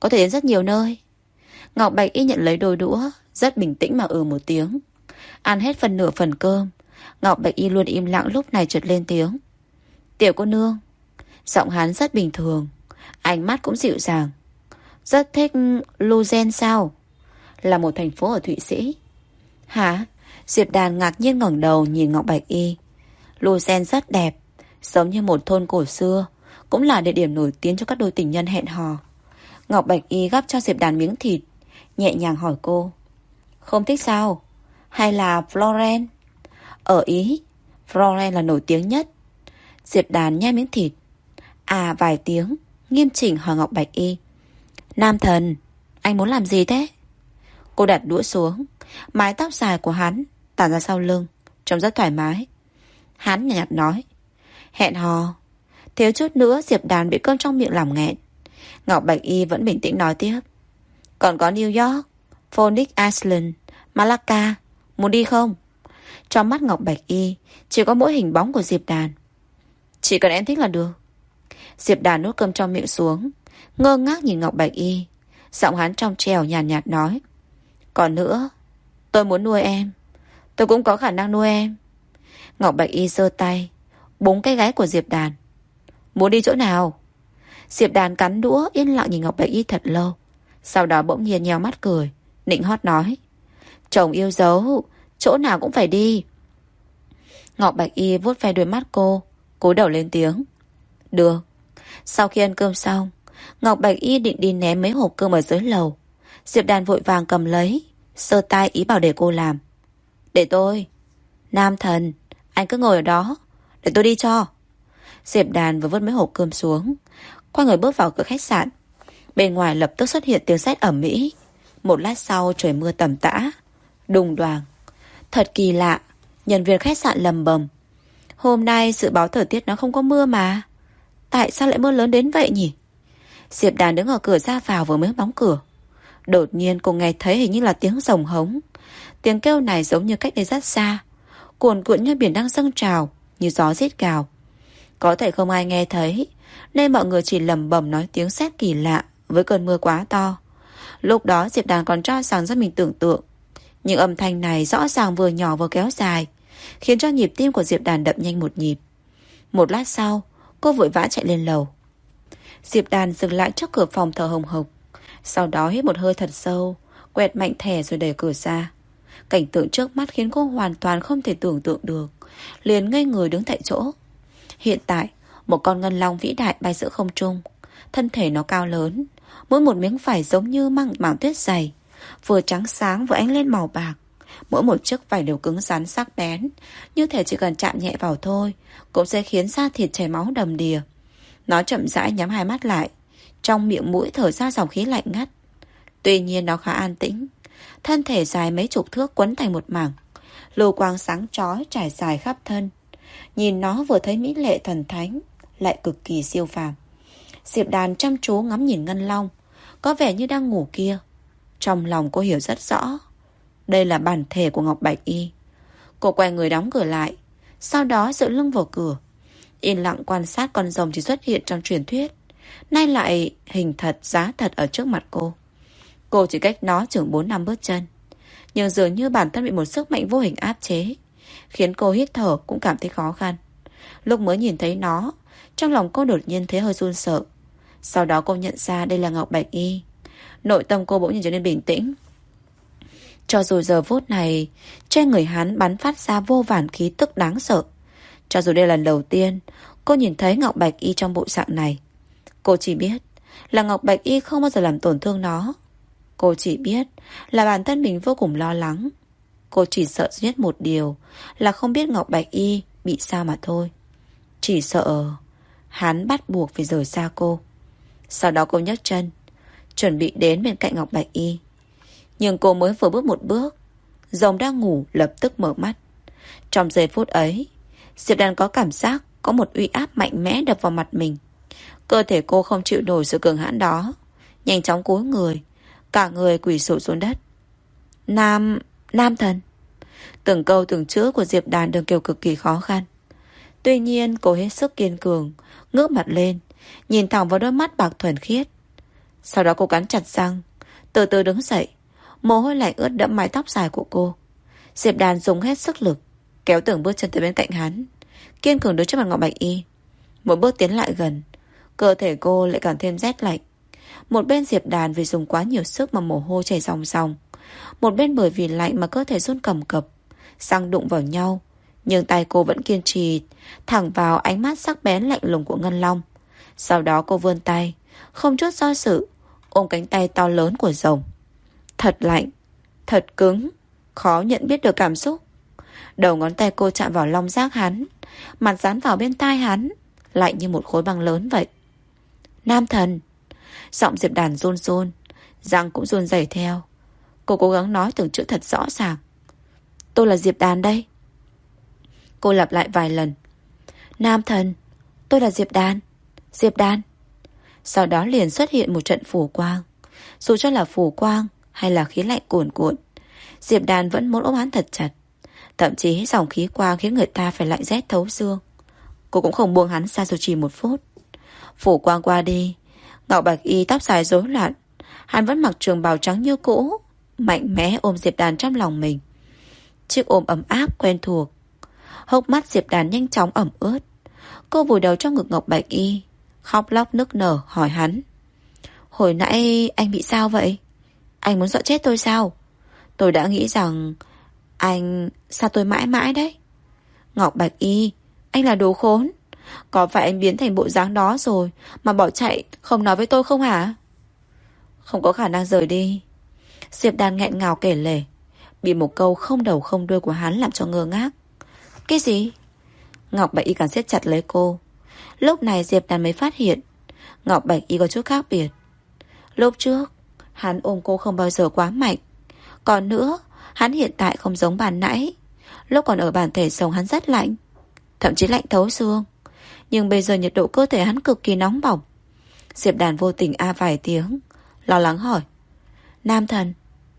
Có thể đến rất nhiều nơi. Ngọc Bạch Y nhận lấy đôi đũa Rất bình tĩnh mà ừ một tiếng Ăn hết phần nửa phần cơm Ngọc Bạch Y luôn im lặng lúc này chợt lên tiếng Tiểu cô nương Giọng hắn rất bình thường Ánh mắt cũng dịu dàng Rất thích Luzen sao là một thành phố ở Thụy Sĩ. Hả? Diệp Đàn ngạc nhiên ngẩng đầu nhìn Ngọc Bạch Y. Luzen rất đẹp, giống như một thôn cổ xưa, cũng là địa điểm nổi tiếng cho các đôi tình nhân hẹn hò. Ngọc Bạch Y gắp cho Diệp Đàn miếng thịt, nhẹ nhàng hỏi cô. Không thích sao? Hay là Florence? Ở Ý, Florence là nổi tiếng nhất. Diệp Đàn nhai miếng thịt. À vài tiếng, nghiêm chỉnh hỏi Ngọc Bạch Y. Nam thần, anh muốn làm gì thế? Cô đặt đũa xuống, mái tóc dài của hắn tản ra sau lưng, trông rất thoải mái. Hắn nhạt, nhạt nói, hẹn hò. Thiếu chút nữa Diệp Đàn bị cơm trong miệng làm nghẹn. Ngọc Bạch Y vẫn bình tĩnh nói tiếp. Còn có New York, Phoenix Island, Malacca, muốn đi không? Trong mắt Ngọc Bạch Y chỉ có mỗi hình bóng của Diệp Đàn. Chỉ cần em thích là được. Diệp Đàn nuốt cơm trong miệng xuống, ngơ ngác nhìn Ngọc Bạch Y. Giọng hắn trong trèo nhàn nhạt, nhạt nói. Còn nữa, tôi muốn nuôi em. Tôi cũng có khả năng nuôi em. Ngọc Bạch Y giơ tay, búng cái gáy của Diệp Đàn. Muốn đi chỗ nào? Diệp Đàn cắn đũa yên lặng nhìn Ngọc Bạch Y thật lâu. Sau đó bỗng nhiên nheo mắt cười, nịnh hót nói. Chồng yêu dấu, chỗ nào cũng phải đi. Ngọc Bạch Y vuốt ve đôi mắt cô, cúi đầu lên tiếng. Được. Sau khi ăn cơm xong, Ngọc Bạch Y định đi ném mấy hộp cơm ở dưới lầu. Diệp Đàn vội vàng cầm lấy, sơ tay ý bảo để cô làm. Để tôi. Nam thần, anh cứ ngồi ở đó, để tôi đi cho. Diệp Đàn vừa vứt mấy hộp cơm xuống, quay người bước vào cửa khách sạn. Bên ngoài lập tức xuất hiện tiếng sét ẩm mỹ. Một lát sau trời mưa tầm tã. Đùng đoàn. Thật kỳ lạ. Nhân viên khách sạn lầm bầm. Hôm nay dự báo thời tiết nó không có mưa mà. Tại sao lại mưa lớn đến vậy nhỉ? Diệp Đàn đứng ở cửa ra vào vừa mới đóng cửa. Đột nhiên cô nghe thấy hình như là tiếng rồng hống. Tiếng kêu này giống như cách đây rất xa. Cuồn cuộn như biển đang dâng trào, như gió rít gào. Có thể không ai nghe thấy, nên mọi người chỉ lầm bầm nói tiếng sét kỳ lạ với cơn mưa quá to. Lúc đó Diệp Đàn còn cho rằng rất mình tưởng tượng. Nhưng âm thanh này rõ ràng vừa nhỏ vừa kéo dài, khiến cho nhịp tim của Diệp Đàn đậm nhanh một nhịp. Một lát sau, cô vội vã chạy lên lầu. Diệp Đàn dừng lại trước cửa phòng thờ hồng hộc. Sau đó hít một hơi thật sâu, quẹt mạnh thẻ rồi đẩy cửa ra. Cảnh tượng trước mắt khiến cô hoàn toàn không thể tưởng tượng được. Liền ngây người đứng tại chỗ. Hiện tại, một con ngân long vĩ đại bay giữa không trung. Thân thể nó cao lớn, mỗi một miếng vải giống như măng mảng tuyết dày, vừa trắng sáng vừa ánh lên màu bạc. Mỗi một chiếc vải đều cứng rắn sắc bén, như thể chỉ cần chạm nhẹ vào thôi, cũng sẽ khiến da thịt chảy máu đầm đìa. Nó chậm rãi nhắm hai mắt lại, trong miệng mũi thở ra dòng khí lạnh ngắt. Tuy nhiên nó khá an tĩnh, thân thể dài mấy chục thước quấn thành một mảng, lưu quang sáng chói trải dài khắp thân. Nhìn nó vừa thấy mỹ lệ thần thánh, lại cực kỳ siêu phàm. Diệp đàn chăm chú ngắm nhìn Ngân Long, có vẻ như đang ngủ kia. Trong lòng cô hiểu rất rõ. Đây là bản thể của Ngọc Bạch Y. Cô quay người đóng cửa lại, sau đó dựa lưng vào cửa. Yên lặng quan sát con rồng chỉ xuất hiện trong truyền thuyết. Nay lại hình thật, giá thật ở trước mặt cô. Cô chỉ cách nó chừng 4 năm bước chân. Nhưng dường như bản thân bị một sức mạnh vô hình áp chế. Khiến cô hít thở cũng cảm thấy khó khăn. Lúc mới nhìn thấy nó, trong lòng cô đột nhiên thấy hơi run sợ. Sau đó cô nhận ra đây là Ngọc Bạch Y. Nội tâm cô bỗng nhiên trở nên bình tĩnh. Cho dù giờ phút này, trên người hắn bắn phát ra vô vàn khí tức đáng sợ. Cho dù đây là lần đầu tiên, cô nhìn thấy Ngọc Bạch Y trong bộ dạng này. Cô chỉ biết là Ngọc Bạch Y không bao giờ làm tổn thương nó. Cô chỉ biết là bản thân mình vô cùng lo lắng. Cô chỉ sợ duy nhất một điều là không biết Ngọc Bạch Y bị sao mà thôi. Chỉ sợ hắn bắt buộc phải rời xa cô. Sau đó cô nhấc chân, chuẩn bị đến bên cạnh Ngọc Bạch Y. Nhưng cô mới vừa bước một bước, rồng đang ngủ lập tức mở mắt. Trong giây phút ấy, Diệp Đàn có cảm giác có một uy áp mạnh mẽ đập vào mặt mình. Cơ thể cô không chịu nổi sự cường hãn đó. Nhanh chóng cúi người, cả người quỳ sụp xuống đất. Nam... Nam thần. Từng câu từng chữ của Diệp Đàn đường kêu cực kỳ khó khăn. Tuy nhiên cô hết sức kiên cường, ngước mặt lên, nhìn thẳng vào đôi mắt bạc thuần khiết. Sau đó cô cắn chặt răng, từ từ đứng dậy, mồ hôi lạnh ướt đẫm mái tóc dài của cô. Diệp Đàn dùng hết sức lực, kéo tưởng bước chân tới bên cạnh hắn, kiên cường đứng trước mặt Ngọc Bạch Y. Một bước tiến lại gần, cơ thể cô lại càng thêm rét lạnh. Một bên Diệp Đàn vì dùng quá nhiều sức mà mồ hôi chảy ròng ròng. Một bên bởi vì lạnh mà cơ thể run cầm cập. Răng đụng vào nhau, Nhưng tay cô vẫn kiên trì Thẳng vào ánh mắt sắc bén lạnh lùng của Ngân Long sau đó cô vươn tay, Không chút do sự, Ôm cánh tay to lớn của rồng. Thật lạnh, Thật cứng, Khó nhận biết được cảm xúc. Đầu ngón tay cô chạm vào long giác hắn, Mặt dán vào bên tai hắn, Lạnh như một khối băng lớn vậy. Nam thần, Giọng Diệp Đàn run run, Răng cũng run rẩy theo. Cô cố gắng nói từng chữ thật rõ ràng. Tôi là Diệp Đàn đây. Cô lặp lại vài lần. Nam thần, Tôi là Diệp Đàn. Diệp Đan. Sau đó liền xuất hiện một trận phủ quang. Dù cho là phủ quang Hay là khí lạnh cuồn cuộn, Diệp Đan vẫn muốn ôm hắn thật chặt. Thậm chí dòng khí quang khiến người ta phải lạnh rét thấu xương. Cô cũng không buông hắn xa dù chỉ một phút. Phủ quang qua đi, Ngọc Bạch Y tóc dài rối loạn. Hắn vẫn mặc trường bào trắng như cũ, Mạnh mẽ ôm Diệp Đàn trong lòng mình. Chiếc ôm ấm áp quen thuộc. Hốc mắt Diệp Đàn nhanh chóng ẩm ướt. Cô vùi đầu trong ngực Ngọc Bạch Y Khóc lóc nức nở hỏi hắn. Hồi nãy anh bị sao vậy? Anh muốn dọa chết tôi sao? Tôi đã nghĩ rằng Anh, sao tôi mãi mãi đấy? Ngọc Bạch Y, Anh là đồ khốn. Có phải anh biến thành bộ dáng đó rồi Mà bỏ chạy, không nói với tôi không hả? Không có khả năng rời đi. Diệp đan nghẹn ngào kể lể. Bị một câu không đầu không đuôi của hắn làm cho ngơ ngác. Cái gì? Ngọc Bạch Y càng siết chặt lấy cô. Lúc này Diệp Đàn mới phát hiện, Ngọc Bạch Y có chút khác biệt. Lúc trước, Hắn ôm cô không bao giờ quá mạnh. Còn nữa, Hắn hiện tại không giống bàn nãy. Lúc còn ở bản thể sống hắn rất lạnh, Thậm chí lạnh thấu xương. Nhưng bây giờ nhiệt độ cơ thể hắn cực kỳ nóng bỏng. Diệp đàn vô tình a vài tiếng, Lo lắng hỏi, Nam thần,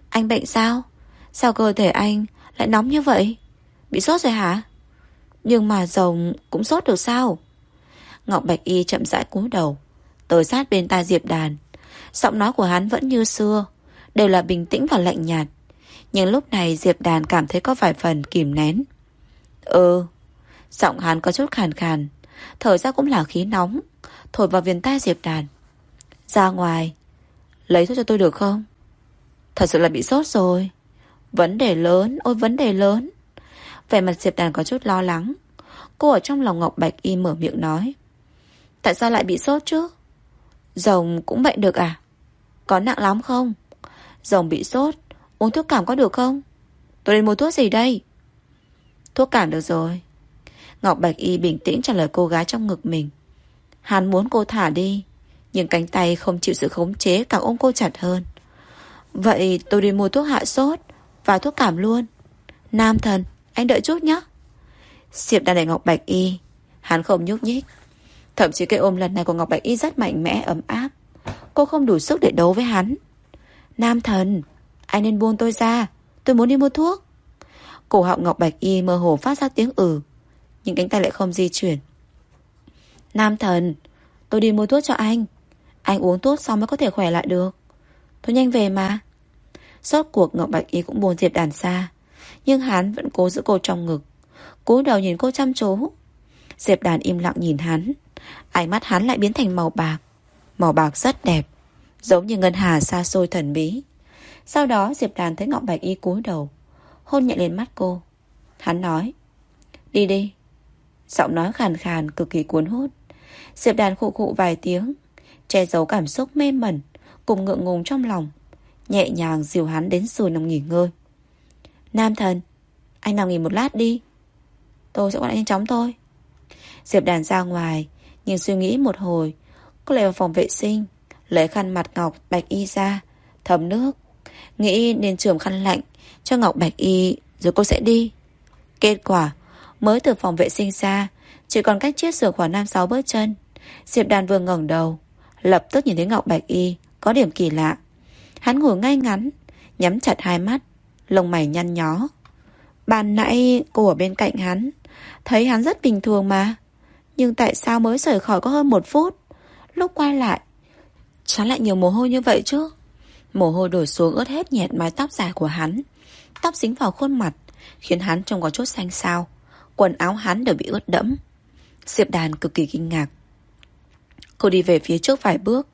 Anh bệnh sao? Sao cơ thể anh lại nóng như vậy? Bị sốt rồi hả? Nhưng mà rồng cũng sốt được sao? Ngọc Bạch Y chậm rãi cúi đầu. Tới sát bên tai Diệp đàn Giọng nói của hắn vẫn như xưa Đều là bình tĩnh và lạnh nhạt. Nhưng lúc này Diệp Đàn cảm thấy có vài phần kìm nén. Ừ Giọng hắn có chút khàn khàn Thở ra cũng là khí nóng Thổi vào viền tai Diệp Đàn. Ra ngoài Lấy thuốc cho tôi được không? Thật sự là bị sốt rồi. Vấn đề lớn, ôi vấn đề lớn. Vẻ mặt Diệp Đàn có chút lo lắng. Cô ở trong lòng Ngọc Bạch Y mở miệng nói. Tại sao lại bị sốt chứ? Rồng cũng bệnh được à? Có nặng lắm không? Rồng bị sốt. Uống thuốc cảm có được không? Tôi nên mua thuốc gì đây? Thuốc cảm được rồi. Ngọc Bạch Y bình tĩnh trả lời cô gái trong ngực mình. Hắn muốn cô thả đi Nhưng cánh tay không chịu sự khống chế Càng ôm cô chặt hơn. Vậy tôi đi mua thuốc hạ sốt Và thuốc cảm luôn. Nam thần, anh đợi chút nhé. Diệp đang đẩy Ngọc Bạch Y Hắn không nhúc nhích. Thậm chí cái ôm lần này của Ngọc Bạch Y rất mạnh mẽ, ấm áp. Cô không đủ sức để đấu với hắn. Nam thần, anh nên buông tôi ra. Tôi muốn đi mua thuốc. Cổ họng Ngọc Bạch Y mơ hồ phát ra tiếng ừ. Nhưng cánh tay lại không di chuyển. Nam thần, tôi đi mua thuốc cho anh. Anh uống thuốc xong mới có thể khỏe lại được. Tôi nhanh về mà. Sốt cuộc Ngọc Bạch Y cũng buồn Diệp đàn xa. Nhưng hắn vẫn cố giữ cô trong ngực. Cúi đầu nhìn cô chăm chú. Diệp đàn im lặng nhìn hắn. Ánh mắt hắn lại biến thành màu bạc. Màu bạc rất đẹp, Giống như ngân hà xa xôi thần bí. Sau đó Diệp Đàn thấy Ngọc Bạch Y cúi đầu, Hôn nhẹ lên mắt cô. Hắn nói, Đi đi. Giọng nói khàn khàn, cực kỳ cuốn hút. Diệp Đàn khụ khụ vài tiếng, Che giấu cảm xúc mê mẩn, Cùng ngượng ngùng trong lòng, Nhẹ nhàng dìu hắn đến giường nằm nghỉ ngơi. Nam thần, Anh nằm nghỉ một lát đi, Tôi sẽ quay anh nhanh chóng thôi. Diệp Đàn ra ngoài nhưng suy nghĩ một hồi. Cô lại vào phòng vệ sinh. Lấy khăn mặt Ngọc Bạch Y ra. Thấm nước. Nghĩ nên trường khăn lạnh. Cho Ngọc Bạch Y, Rồi cô sẽ đi. Kết quả, Mới từ phòng vệ sinh ra, Chỉ còn cách chiếc giường khoảng 5-6 bước chân. Diệp Đàn vừa ngẩng đầu, Lập tức nhìn thấy Ngọc Bạch Y Có điểm kỳ lạ. Hắn ngồi ngay ngắn, Nhắm chặt hai mắt, Lông mày nhăn nhó. Ban nãy cô ở bên cạnh hắn, Thấy hắn rất bình thường mà nhưng tại sao mới rời khỏi có hơn một phút? Lúc quay lại Chán lại nhiều mồ hôi như vậy chứ? Mồ hôi đổ xuống ướt hết nhẹt mái tóc dài của hắn. Tóc dính vào khuôn mặt, Khiến hắn trông có chút xanh xao. Quần áo hắn đều bị ướt đẫm. Diệp đàn cực kỳ kinh ngạc. Cô đi về phía trước vài bước,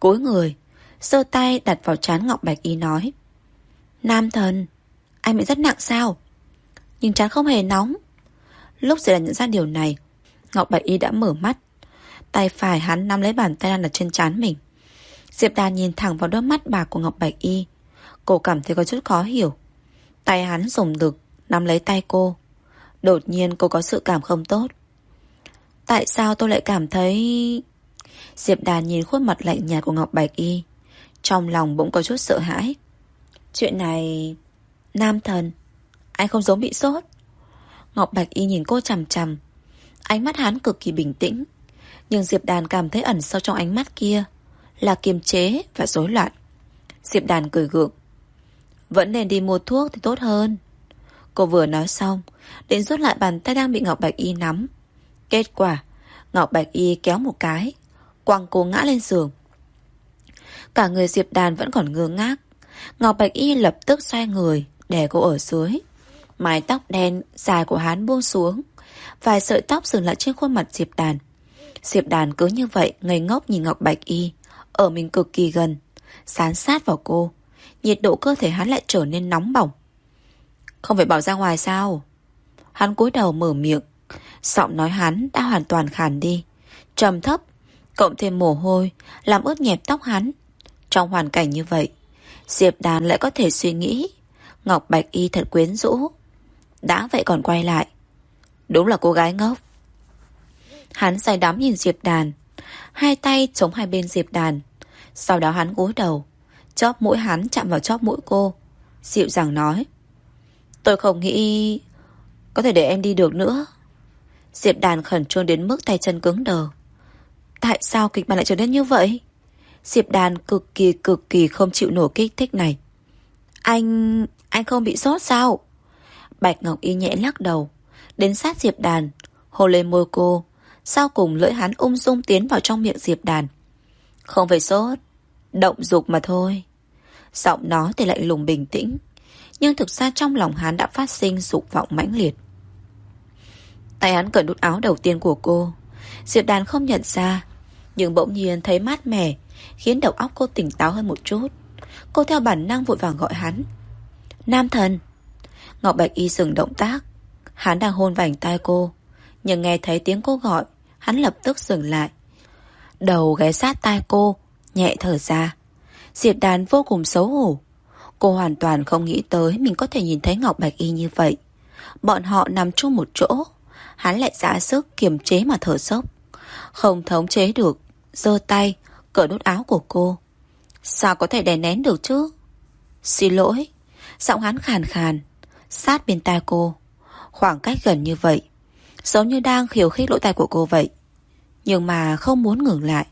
Cúi người, giơ tay đặt vào trán Ngọc Bạch Y nói, Nam thần, Anh bị rất nặng sao? Nhưng chán không hề nóng. Lúc Diệp Đàn nhận ra điều này Ngọc Bạch Y đã mở mắt. Tay phải hắn nắm lấy bàn tay đang đặt trên trán mình. Diệp Đàn nhìn thẳng vào đôi mắt bạc của Ngọc Bạch Y. Cô cảm thấy có chút khó hiểu. Tay hắn dùng lực, Nắm lấy tay cô. Đột nhiên cô có sự cảm không tốt. Tại sao tôi lại cảm thấy... Diệp Đàn nhìn khuôn mặt lạnh nhạt của Ngọc Bạch Y. Trong lòng bỗng có chút sợ hãi. Chuyện này... Nam thần. Anh không giống bị sốt. Ngọc Bạch Y nhìn cô chằm chằm. Ánh mắt hắn cực kỳ bình tĩnh. Nhưng Diệp Đàn cảm thấy ẩn sâu trong ánh mắt kia Là kiềm chế và rối loạn. Diệp Đàn cười gượng. Vẫn nên đi mua thuốc thì tốt hơn. Cô vừa nói xong Đến rút lại bàn tay đang bị Ngọc Bạch Y nắm. Kết quả, Ngọc Bạch Y kéo một cái, Quăng cô ngã lên giường. Cả người Diệp Đàn vẫn còn ngơ ngác. Ngọc Bạch Y lập tức xoay người, Để cô ở dưới. Mái tóc đen dài của hắn buông xuống. Vài sợi tóc dừng lại trên khuôn mặt Diệp Đàn. Diệp Đàn cứ như vậy, Ngây ngốc nhìn Ngọc Bạch Y. Ở mình cực kỳ gần. Sán sát vào cô. Nhiệt độ cơ thể hắn lại trở nên nóng bỏng. Không phải bỏ ra ngoài sao? Hắn cúi đầu mở miệng. Giọng nói hắn đã hoàn toàn khàn đi. Trầm thấp, Cộng thêm mồ hôi, Làm ướt nhẹp tóc hắn. Trong hoàn cảnh như vậy, Diệp Đàn lại có thể suy nghĩ. Ngọc Bạch Y thật quyến rũ. Đã vậy còn quay lại Đúng là cô gái ngốc. Hắn say đắm nhìn Diệp Đàn. Hai tay chống hai bên Diệp Đàn. Sau đó hắn cúi đầu. Chóp mũi hắn chạm vào chóp mũi cô. Dịu dàng nói, Tôi không nghĩ Có thể để em đi được nữa. Diệp Đàn khẩn trương đến mức tay chân cứng đờ. Tại sao kịch bản lại trở nên như vậy? Diệp Đàn cực kỳ cực kỳ không chịu nổi kích thích này. Anh... anh không bị sốt sao? Bạch Ngọc Y nhẹ lắc đầu. Đến sát Diệp Đàn. Hồ lên môi cô, Sau cùng lưỡi hắn ung dung tiến vào trong miệng Diệp Đàn. Không phải sốt, Động dục mà thôi. Giọng nó thì lạnh lùng bình tĩnh, Nhưng thực ra trong lòng hắn đã phát sinh dục vọng mãnh liệt. Tay hắn cởi nút áo đầu tiên của cô. Diệp Đàn không nhận ra, Nhưng bỗng nhiên thấy mát mẻ, Khiến đầu óc cô tỉnh táo hơn một chút. Cô theo bản năng vội vàng gọi hắn, Nam thần. Ngọc Bạch Y dừng động tác Hắn đang hôn vành tay cô. Nhưng nghe thấy tiếng cô gọi, Hắn lập tức dừng lại. Đầu ghé sát tai cô, Nhẹ thở ra. Diệp đàn vô cùng xấu hổ. Cô hoàn toàn không nghĩ tới Mình có thể nhìn thấy Ngọc Bạch Y như vậy. Bọn họ nằm chung một chỗ, Hắn lại giả sức kiềm chế mà thở sốc Không thống chế được, giơ tay, Cởi nút áo của cô. Sao có thể đè nén được chứ? Xin lỗi. Giọng hắn khàn khàn, Sát bên tai cô. Khoảng cách gần như vậy. Giống như đang khiêu khích lỗ tai của cô vậy. Nhưng mà không muốn ngừng lại.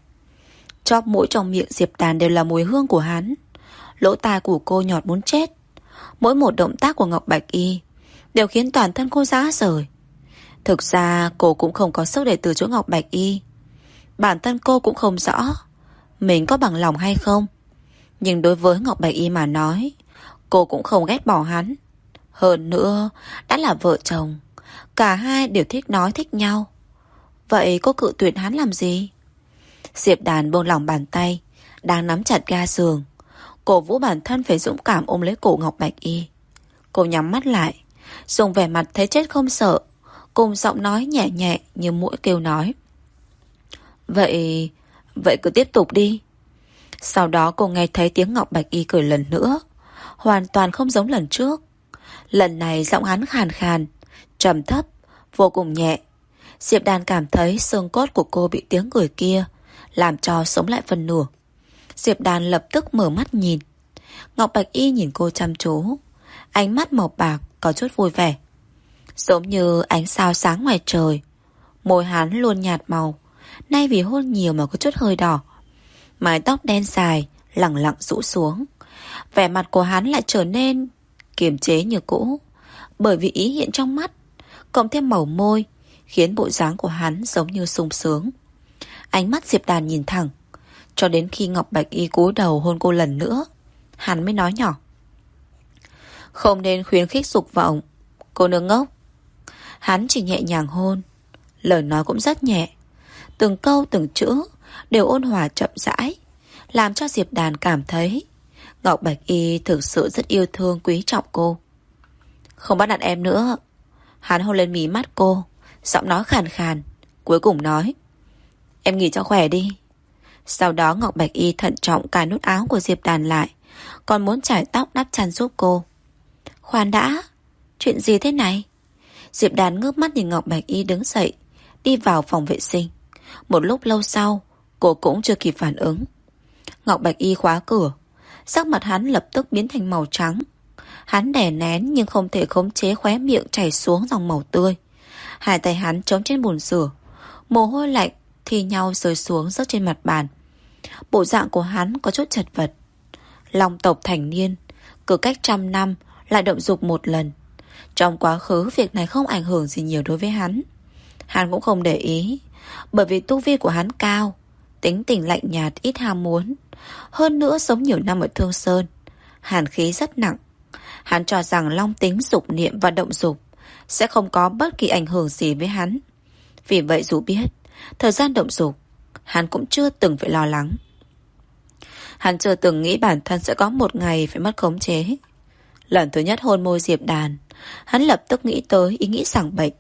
Chóp mũi trong miệng Diệp Đàn đều là mùi hương của hắn. Lỗ tai của cô nhọt muốn chết. Mỗi một động tác của Ngọc Bạch Y Đều khiến toàn thân cô giá rời. Thực ra, cô cũng không có sức để từ chỗ Ngọc Bạch Y. Bản thân cô cũng không rõ Mình có bằng lòng hay không. Nhưng đối với Ngọc Bạch Y mà nói, Cô cũng không ghét bỏ hắn. Hơn nữa, Đã là vợ chồng, Cả hai đều thích nói thích nhau. Vậy cô cự tuyệt hắn làm gì? Diệp đàn buông lỏng bàn tay, Đang nắm chặt ga giường. Cổ vũ bản thân phải dũng cảm ôm lấy cổ Ngọc Bạch Y. Cô nhắm mắt lại, Dùng vẻ mặt thấy chết không sợ, Cùng giọng nói nhẹ nhẹ như mũi kêu nói. Vậy... Vậy cứ tiếp tục đi. Sau đó cô nghe thấy tiếng Ngọc Bạch Y cười lần nữa, Hoàn toàn không giống lần trước. Lần này giọng hắn khàn khàn, trầm thấp, Vô cùng nhẹ. Diệp đàn cảm thấy xương cốt của cô bị tiếng cười kia Làm cho sống lại phần nửa. Diệp đàn lập tức mở mắt nhìn. Ngọc Bạch Y nhìn cô chăm chú, Ánh mắt màu bạc, có chút vui vẻ. Giống như ánh sao sáng ngoài trời, Môi hắn luôn nhạt màu, Nay vì hôn nhiều mà có chút hơi đỏ. Mái tóc đen dài Lặng lặng rũ xuống. Vẻ mặt của hắn lại trở nên Kiềm chế như cũ. Bởi vì ý hiện trong mắt, Cộng thêm màu môi, Khiến bộ dáng của hắn giống như sung sướng. Ánh mắt Diệp Đàn nhìn thẳng, Cho đến khi Ngọc Bạch Y cúi đầu hôn cô lần nữa, Hắn mới nói nhỏ. Không nên khuyến khích dục vọng, Cô nương ngốc. Hắn chỉ nhẹ nhàng hôn, Lời nói cũng rất nhẹ. Từng câu từng chữ Đều ôn hòa chậm rãi, Làm cho Diệp Đàn cảm thấy Ngọc Bạch Y thực sự rất yêu thương, quý trọng cô. Không bắt nạt em nữa. Hắn hôn lên mí mắt cô, Giọng nói khàn khàn, Cuối cùng nói, Em nghỉ cho khỏe đi. Sau đó Ngọc Bạch Y thận trọng cài nút áo của Diệp Đàn lại, Còn muốn trải tóc đắp chăn giúp cô. Khoan đã, Chuyện gì thế này? Diệp Đàn ngước mắt nhìn Ngọc Bạch Y đứng dậy, Đi vào phòng vệ sinh. Một lúc lâu sau, Cô cũng chưa kịp phản ứng. Ngọc Bạch Y khóa cửa Sắc mặt hắn lập tức biến thành màu trắng. Hắn đè nén nhưng không thể khống chế khóe miệng chảy xuống dòng màu tươi. Hai tay hắn trống trên bồn rửa. Mồ hôi lạnh thì nhau rơi xuống rớt trên mặt bàn. Bộ dạng của hắn có chút chật vật. Long tộc thành niên, Cứ cách trăm năm Lại động dục một lần. Trong quá khứ, việc này không ảnh hưởng gì nhiều đối với hắn. Hắn cũng không để ý, Bởi vì tu vi của hắn cao, Tính tình lạnh nhạt, ít ham muốn. Hơn nữa sống nhiều năm ở Thương Sơn, Hàn khí rất nặng. Hắn cho rằng long tính dục niệm và động dục Sẽ không có bất kỳ ảnh hưởng gì với hắn. Vì vậy dù biết, Thời gian động dục, Hắn cũng chưa từng phải lo lắng. Hắn chưa từng nghĩ bản thân sẽ có một ngày phải mất khống chế. Lần thứ nhất hôn môi Diệp Đàn, Hắn lập tức nghĩ tới ý nghĩ sảng bệnh.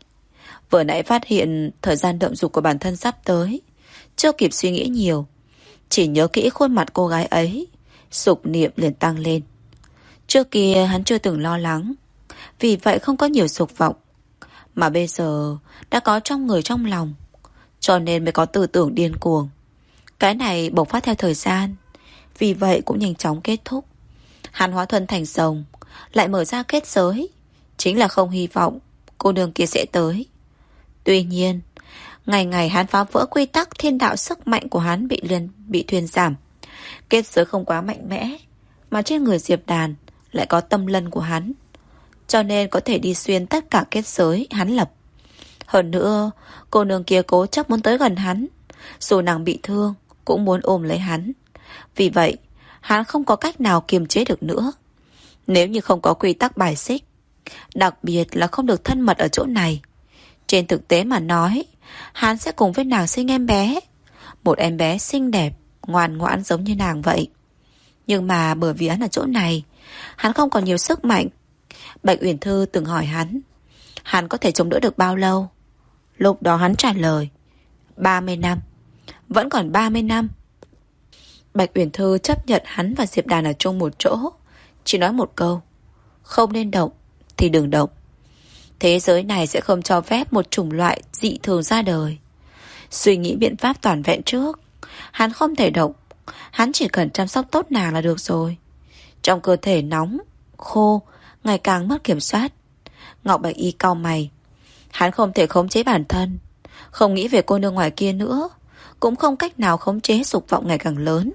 Vừa nãy phát hiện Thời gian động dục của bản thân sắp tới, Chưa kịp suy nghĩ nhiều chỉ nhớ kỹ khuôn mặt cô gái ấy. Dục niệm liền tăng lên. Trước kia hắn chưa từng lo lắng. Vì vậy không có nhiều dục vọng. Mà bây giờ Đã có trong người trong lòng. Cho nên mới có tư tưởng điên cuồng. Cái này bộc phát theo thời gian. Vì vậy cũng nhanh chóng kết thúc. Hắn hóa thân thành rồng, Lại mở ra kết giới. Chính là không hy vọng Cô đường kia sẽ tới. Tuy nhiên Ngày ngày hắn phá vỡ quy tắc thiên đạo sức mạnh của hắn bị liền bị thuyền giảm. Kết giới không quá mạnh mẽ, mà trên người Diệp Đàn lại có tâm lân của hắn. Cho nên có thể đi xuyên tất cả kết giới hắn lập. Hơn nữa, cô nương kia cố chấp muốn tới gần hắn. Dù nàng bị thương, cũng muốn ôm lấy hắn. Vì vậy, hắn không có cách nào kiềm chế được nữa. Nếu như không có quy tắc bài xích, đặc biệt là không được thân mật ở chỗ này. Trên thực tế mà nói, hắn sẽ cùng với nàng sinh em bé. Một em bé xinh đẹp, ngoan ngoãn giống như nàng vậy. Nhưng mà bởi vì hắn ở chỗ này, Hắn không còn nhiều sức mạnh. Bạch Uyển Thư từng hỏi hắn Hắn có thể chống đỡ được bao lâu? Lúc đó hắn trả lời 30 năm. Vẫn còn 30 năm. Bạch Uyển Thư chấp nhận hắn và Diệp Đàn ở chung một chỗ Chỉ nói một câu Không nên động Thì đừng động. Thế giới này sẽ không cho phép một chủng loại dị thường ra đời Suy nghĩ biện pháp toàn vẹn trước Hắn không thể động Hắn chỉ cần chăm sóc tốt nàng là được rồi trong cơ thể nóng, khô, ngày càng mất kiểm soát. Ngọc Bạch Y cau mày. Hắn không thể khống chế bản thân, không nghĩ về cô nương ngoài kia nữa, cũng không cách nào khống chế dục vọng ngày càng lớn.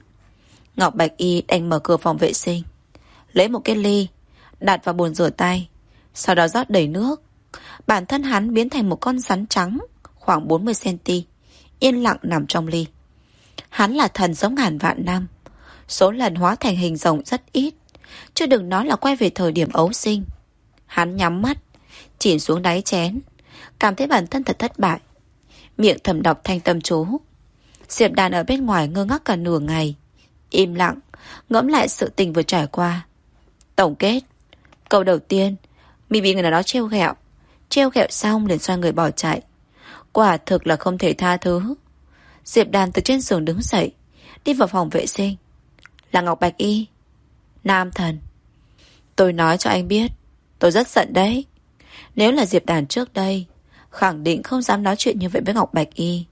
Ngọc Bạch Y đành mở cửa phòng vệ sinh, lấy một cái ly, đặt vào bồn rửa tay, sau đó rót đầy nước. Bản thân hắn biến thành một con rắn trắng, khoảng 40cm, yên lặng nằm trong ly. Hắn là thần giống ngàn vạn năm, Số lần hóa thành hình rồng rất ít Chứ đừng nói là quay về thời điểm ấu sinh. Hắn nhắm mắt Chìm xuống đáy chén Cảm thấy bản thân thật thất bại. Miệng thầm đọc thanh tâm chú. Diệp đàn ở bên ngoài ngơ ngác cả nửa ngày Im lặng Ngẫm lại sự tình vừa trải qua. Tổng kết Câu đầu tiên Mi bị người nào đó trêu ghẹo. Trêu ghẹo xong liền xoay người bỏ chạy. Quả thực là không thể tha thứ. Diệp đàn từ trên giường đứng dậy, Đi vào phòng vệ sinh. Là Ngọc Bạch Y, Nam thần. Tôi nói cho anh biết, Tôi rất giận đấy. Nếu là Diệp Đàn trước đây, Khẳng định không dám nói chuyện như vậy với Ngọc Bạch Y.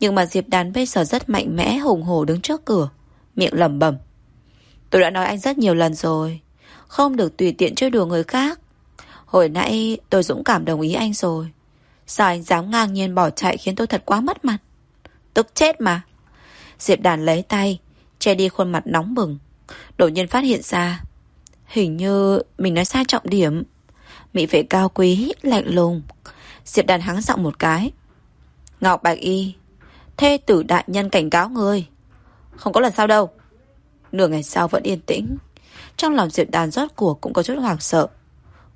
Nhưng mà Diệp Đàn bây giờ rất mạnh mẽ, Hùng hổ đứng trước cửa, Miệng lẩm bẩm. Tôi đã nói anh rất nhiều lần rồi, Không được tùy tiện chơi đùa người khác. Hồi nãy tôi dũng cảm đồng ý anh rồi Sao anh dám ngang nhiên bỏ chạy Khiến tôi thật quá mất mặt Tức chết mà Diệp Đàn lấy tay che đi khuôn mặt nóng bừng. Đột nhiên phát hiện ra, hình như mình nói sai trọng điểm. Mỹ vệ cao quý, lạnh lùng. Diệp đàn hắng giọng một cái. Ngọc Bạch Y, thê tử đại nhân cảnh cáo người. Không có lần sau đâu. Nửa ngày sau vẫn yên tĩnh. Trong lòng Diệp đàn rốt cuộc cũng có chút hoảng sợ.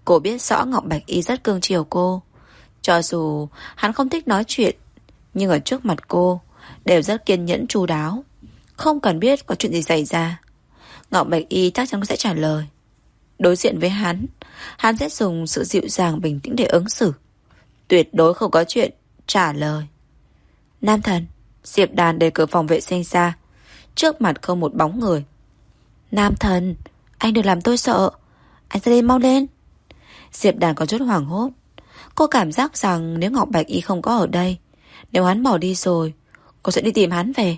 Cô biết rõ Ngọc Bạch Y rất cương chiều cô. Cho dù hắn không thích nói chuyện, nhưng ở trước mặt cô đều rất kiên nhẫn chu đáo. Không cần biết có chuyện gì xảy ra Ngọc Bạch Y chắc chắn sẽ trả lời Đối diện với hắn Hắn sẽ dùng sự dịu dàng bình tĩnh để ứng xử Tuyệt đối không có chuyện trả lời. Nam thần, Diệp đàn để cửa phòng vệ sinh ra. Trước mặt không một bóng người. Nam thần, anh đừng làm tôi sợ. Anh ra đây mau lên. Diệp đàn có chút hoảng hốt. Cô cảm giác rằng nếu Ngọc Bạch Y không có ở đây, nếu hắn bỏ đi rồi, cô sẽ đi tìm hắn về.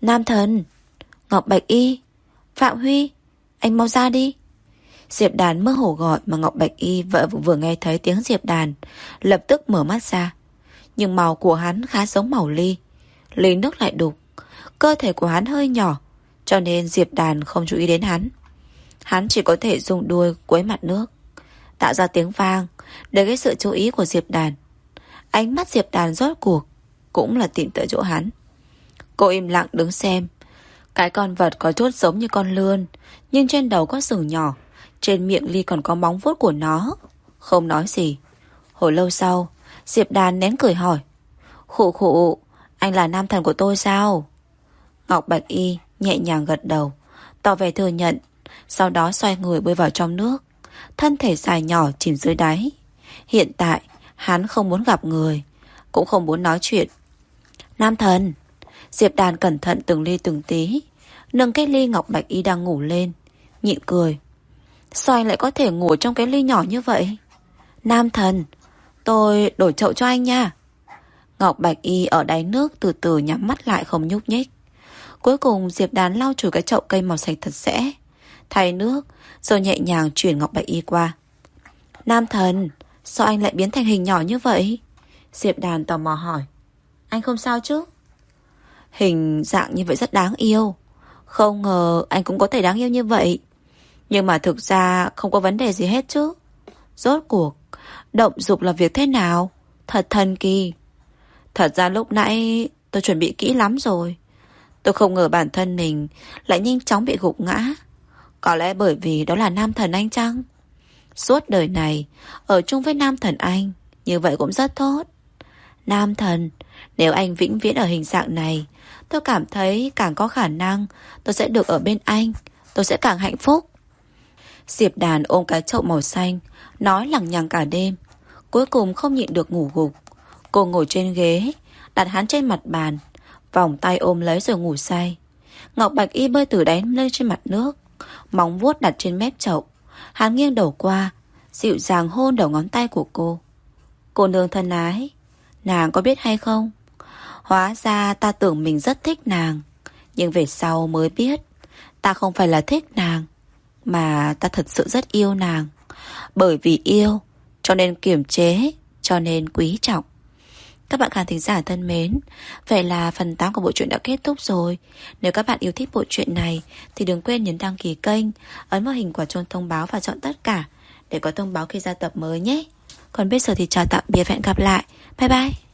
Nam thần, Ngọc Bạch Y, Phạm Huy, anh mau ra đi. Diệp đàn mơ hồ gọi mà Ngọc Bạch Y vợ vừa nghe thấy tiếng Diệp đàn, lập tức mở mắt ra. Nhưng màu của hắn khá giống màu ly. Ly nước lại đục. Cơ thể của hắn hơi nhỏ, cho nên Diệp đàn không chú ý đến hắn. Hắn chỉ có thể dùng đuôi quấy mặt nước, tạo ra tiếng vang để gây sự chú ý của Diệp đàn. Ánh mắt Diệp đàn rốt cuộc cũng là tìm tới chỗ hắn. Cô im lặng đứng xem. Cái con vật có chút giống như con lươn, nhưng trên đầu có sừng nhỏ. Trên miệng Ly còn có móng vuốt của nó. Không nói gì. Hồi lâu sau, Diệp Đàn nén cười hỏi. Khụ khụ, anh là nam thần của tôi sao? Ngọc Bạch Y nhẹ nhàng gật đầu, tỏ vẻ thừa nhận, sau đó xoay người bơi vào trong nước. Thân thể dài nhỏ chìm dưới đáy. Hiện tại, hắn không muốn gặp người, cũng không muốn nói chuyện. Nam thần, Diệp Đàn cẩn thận từng ly từng tí, nâng cái ly Ngọc Bạch Y đang ngủ lên, nhịn cười. Sao anh lại có thể ngủ trong cái ly nhỏ như vậy? Nam thần, tôi đổi chậu cho anh nha. Ngọc Bạch Y ở đáy nước từ từ nhắm mắt lại không nhúc nhích. Cuối cùng Diệp Đán lau chùi cái chậu cây màu sạch thật sẽ. Thay nước, rồi nhẹ nhàng chuyển Ngọc Bạch Y qua. Nam thần, sao anh lại biến thành hình nhỏ như vậy? Diệp Đàn tò mò hỏi. Anh không sao chứ? Hình dạng như vậy rất đáng yêu. Không ngờ anh cũng có thể đáng yêu như vậy. Nhưng mà thực ra không có vấn đề gì hết chứ. Rốt cuộc, động dục là việc thế nào? Thật thần kỳ. Thật ra lúc nãy tôi chuẩn bị kỹ lắm rồi. Tôi không ngờ bản thân mình lại nhanh chóng bị gục ngã. Có lẽ bởi vì đó là nam thần anh chăng? Suốt đời này, ở chung với nam thần anh, như vậy cũng rất tốt. Nam thần, nếu anh vĩnh viễn ở hình dạng này, tôi cảm thấy càng có khả năng tôi sẽ được ở bên anh, tôi sẽ càng hạnh phúc. Diệp đàn ôm cái chậu màu xanh, nói lằng nhằng cả đêm. Cuối cùng không nhịn được ngủ gục. Cô ngồi trên ghế, đặt hắn trên mặt bàn, vòng tay ôm lấy rồi ngủ say. Ngọc Bạch Y bơi từ đáy lên trên mặt nước, móng vuốt đặt trên mép chậu. Hắn nghiêng đầu qua, dịu dàng hôn đầu ngón tay của cô. Cô nương thân ái, nàng có biết hay không? Hóa ra ta tưởng mình rất thích nàng, nhưng về sau mới biết ta không phải là thích nàng, mà ta thật sự rất yêu nàng. Bởi vì yêu, cho nên kiềm chế, cho nên quý trọng. Các bạn khán thính giả thân mến, vậy là phần 8 của bộ truyện đã kết thúc rồi. Nếu các bạn yêu thích bộ truyện này thì đừng quên nhấn đăng ký kênh, ấn vào hình quả chuông thông báo và chọn tất cả để có thông báo khi ra tập mới nhé. Còn bây giờ thì chào tạm biệt và hẹn gặp lại. Bye bye.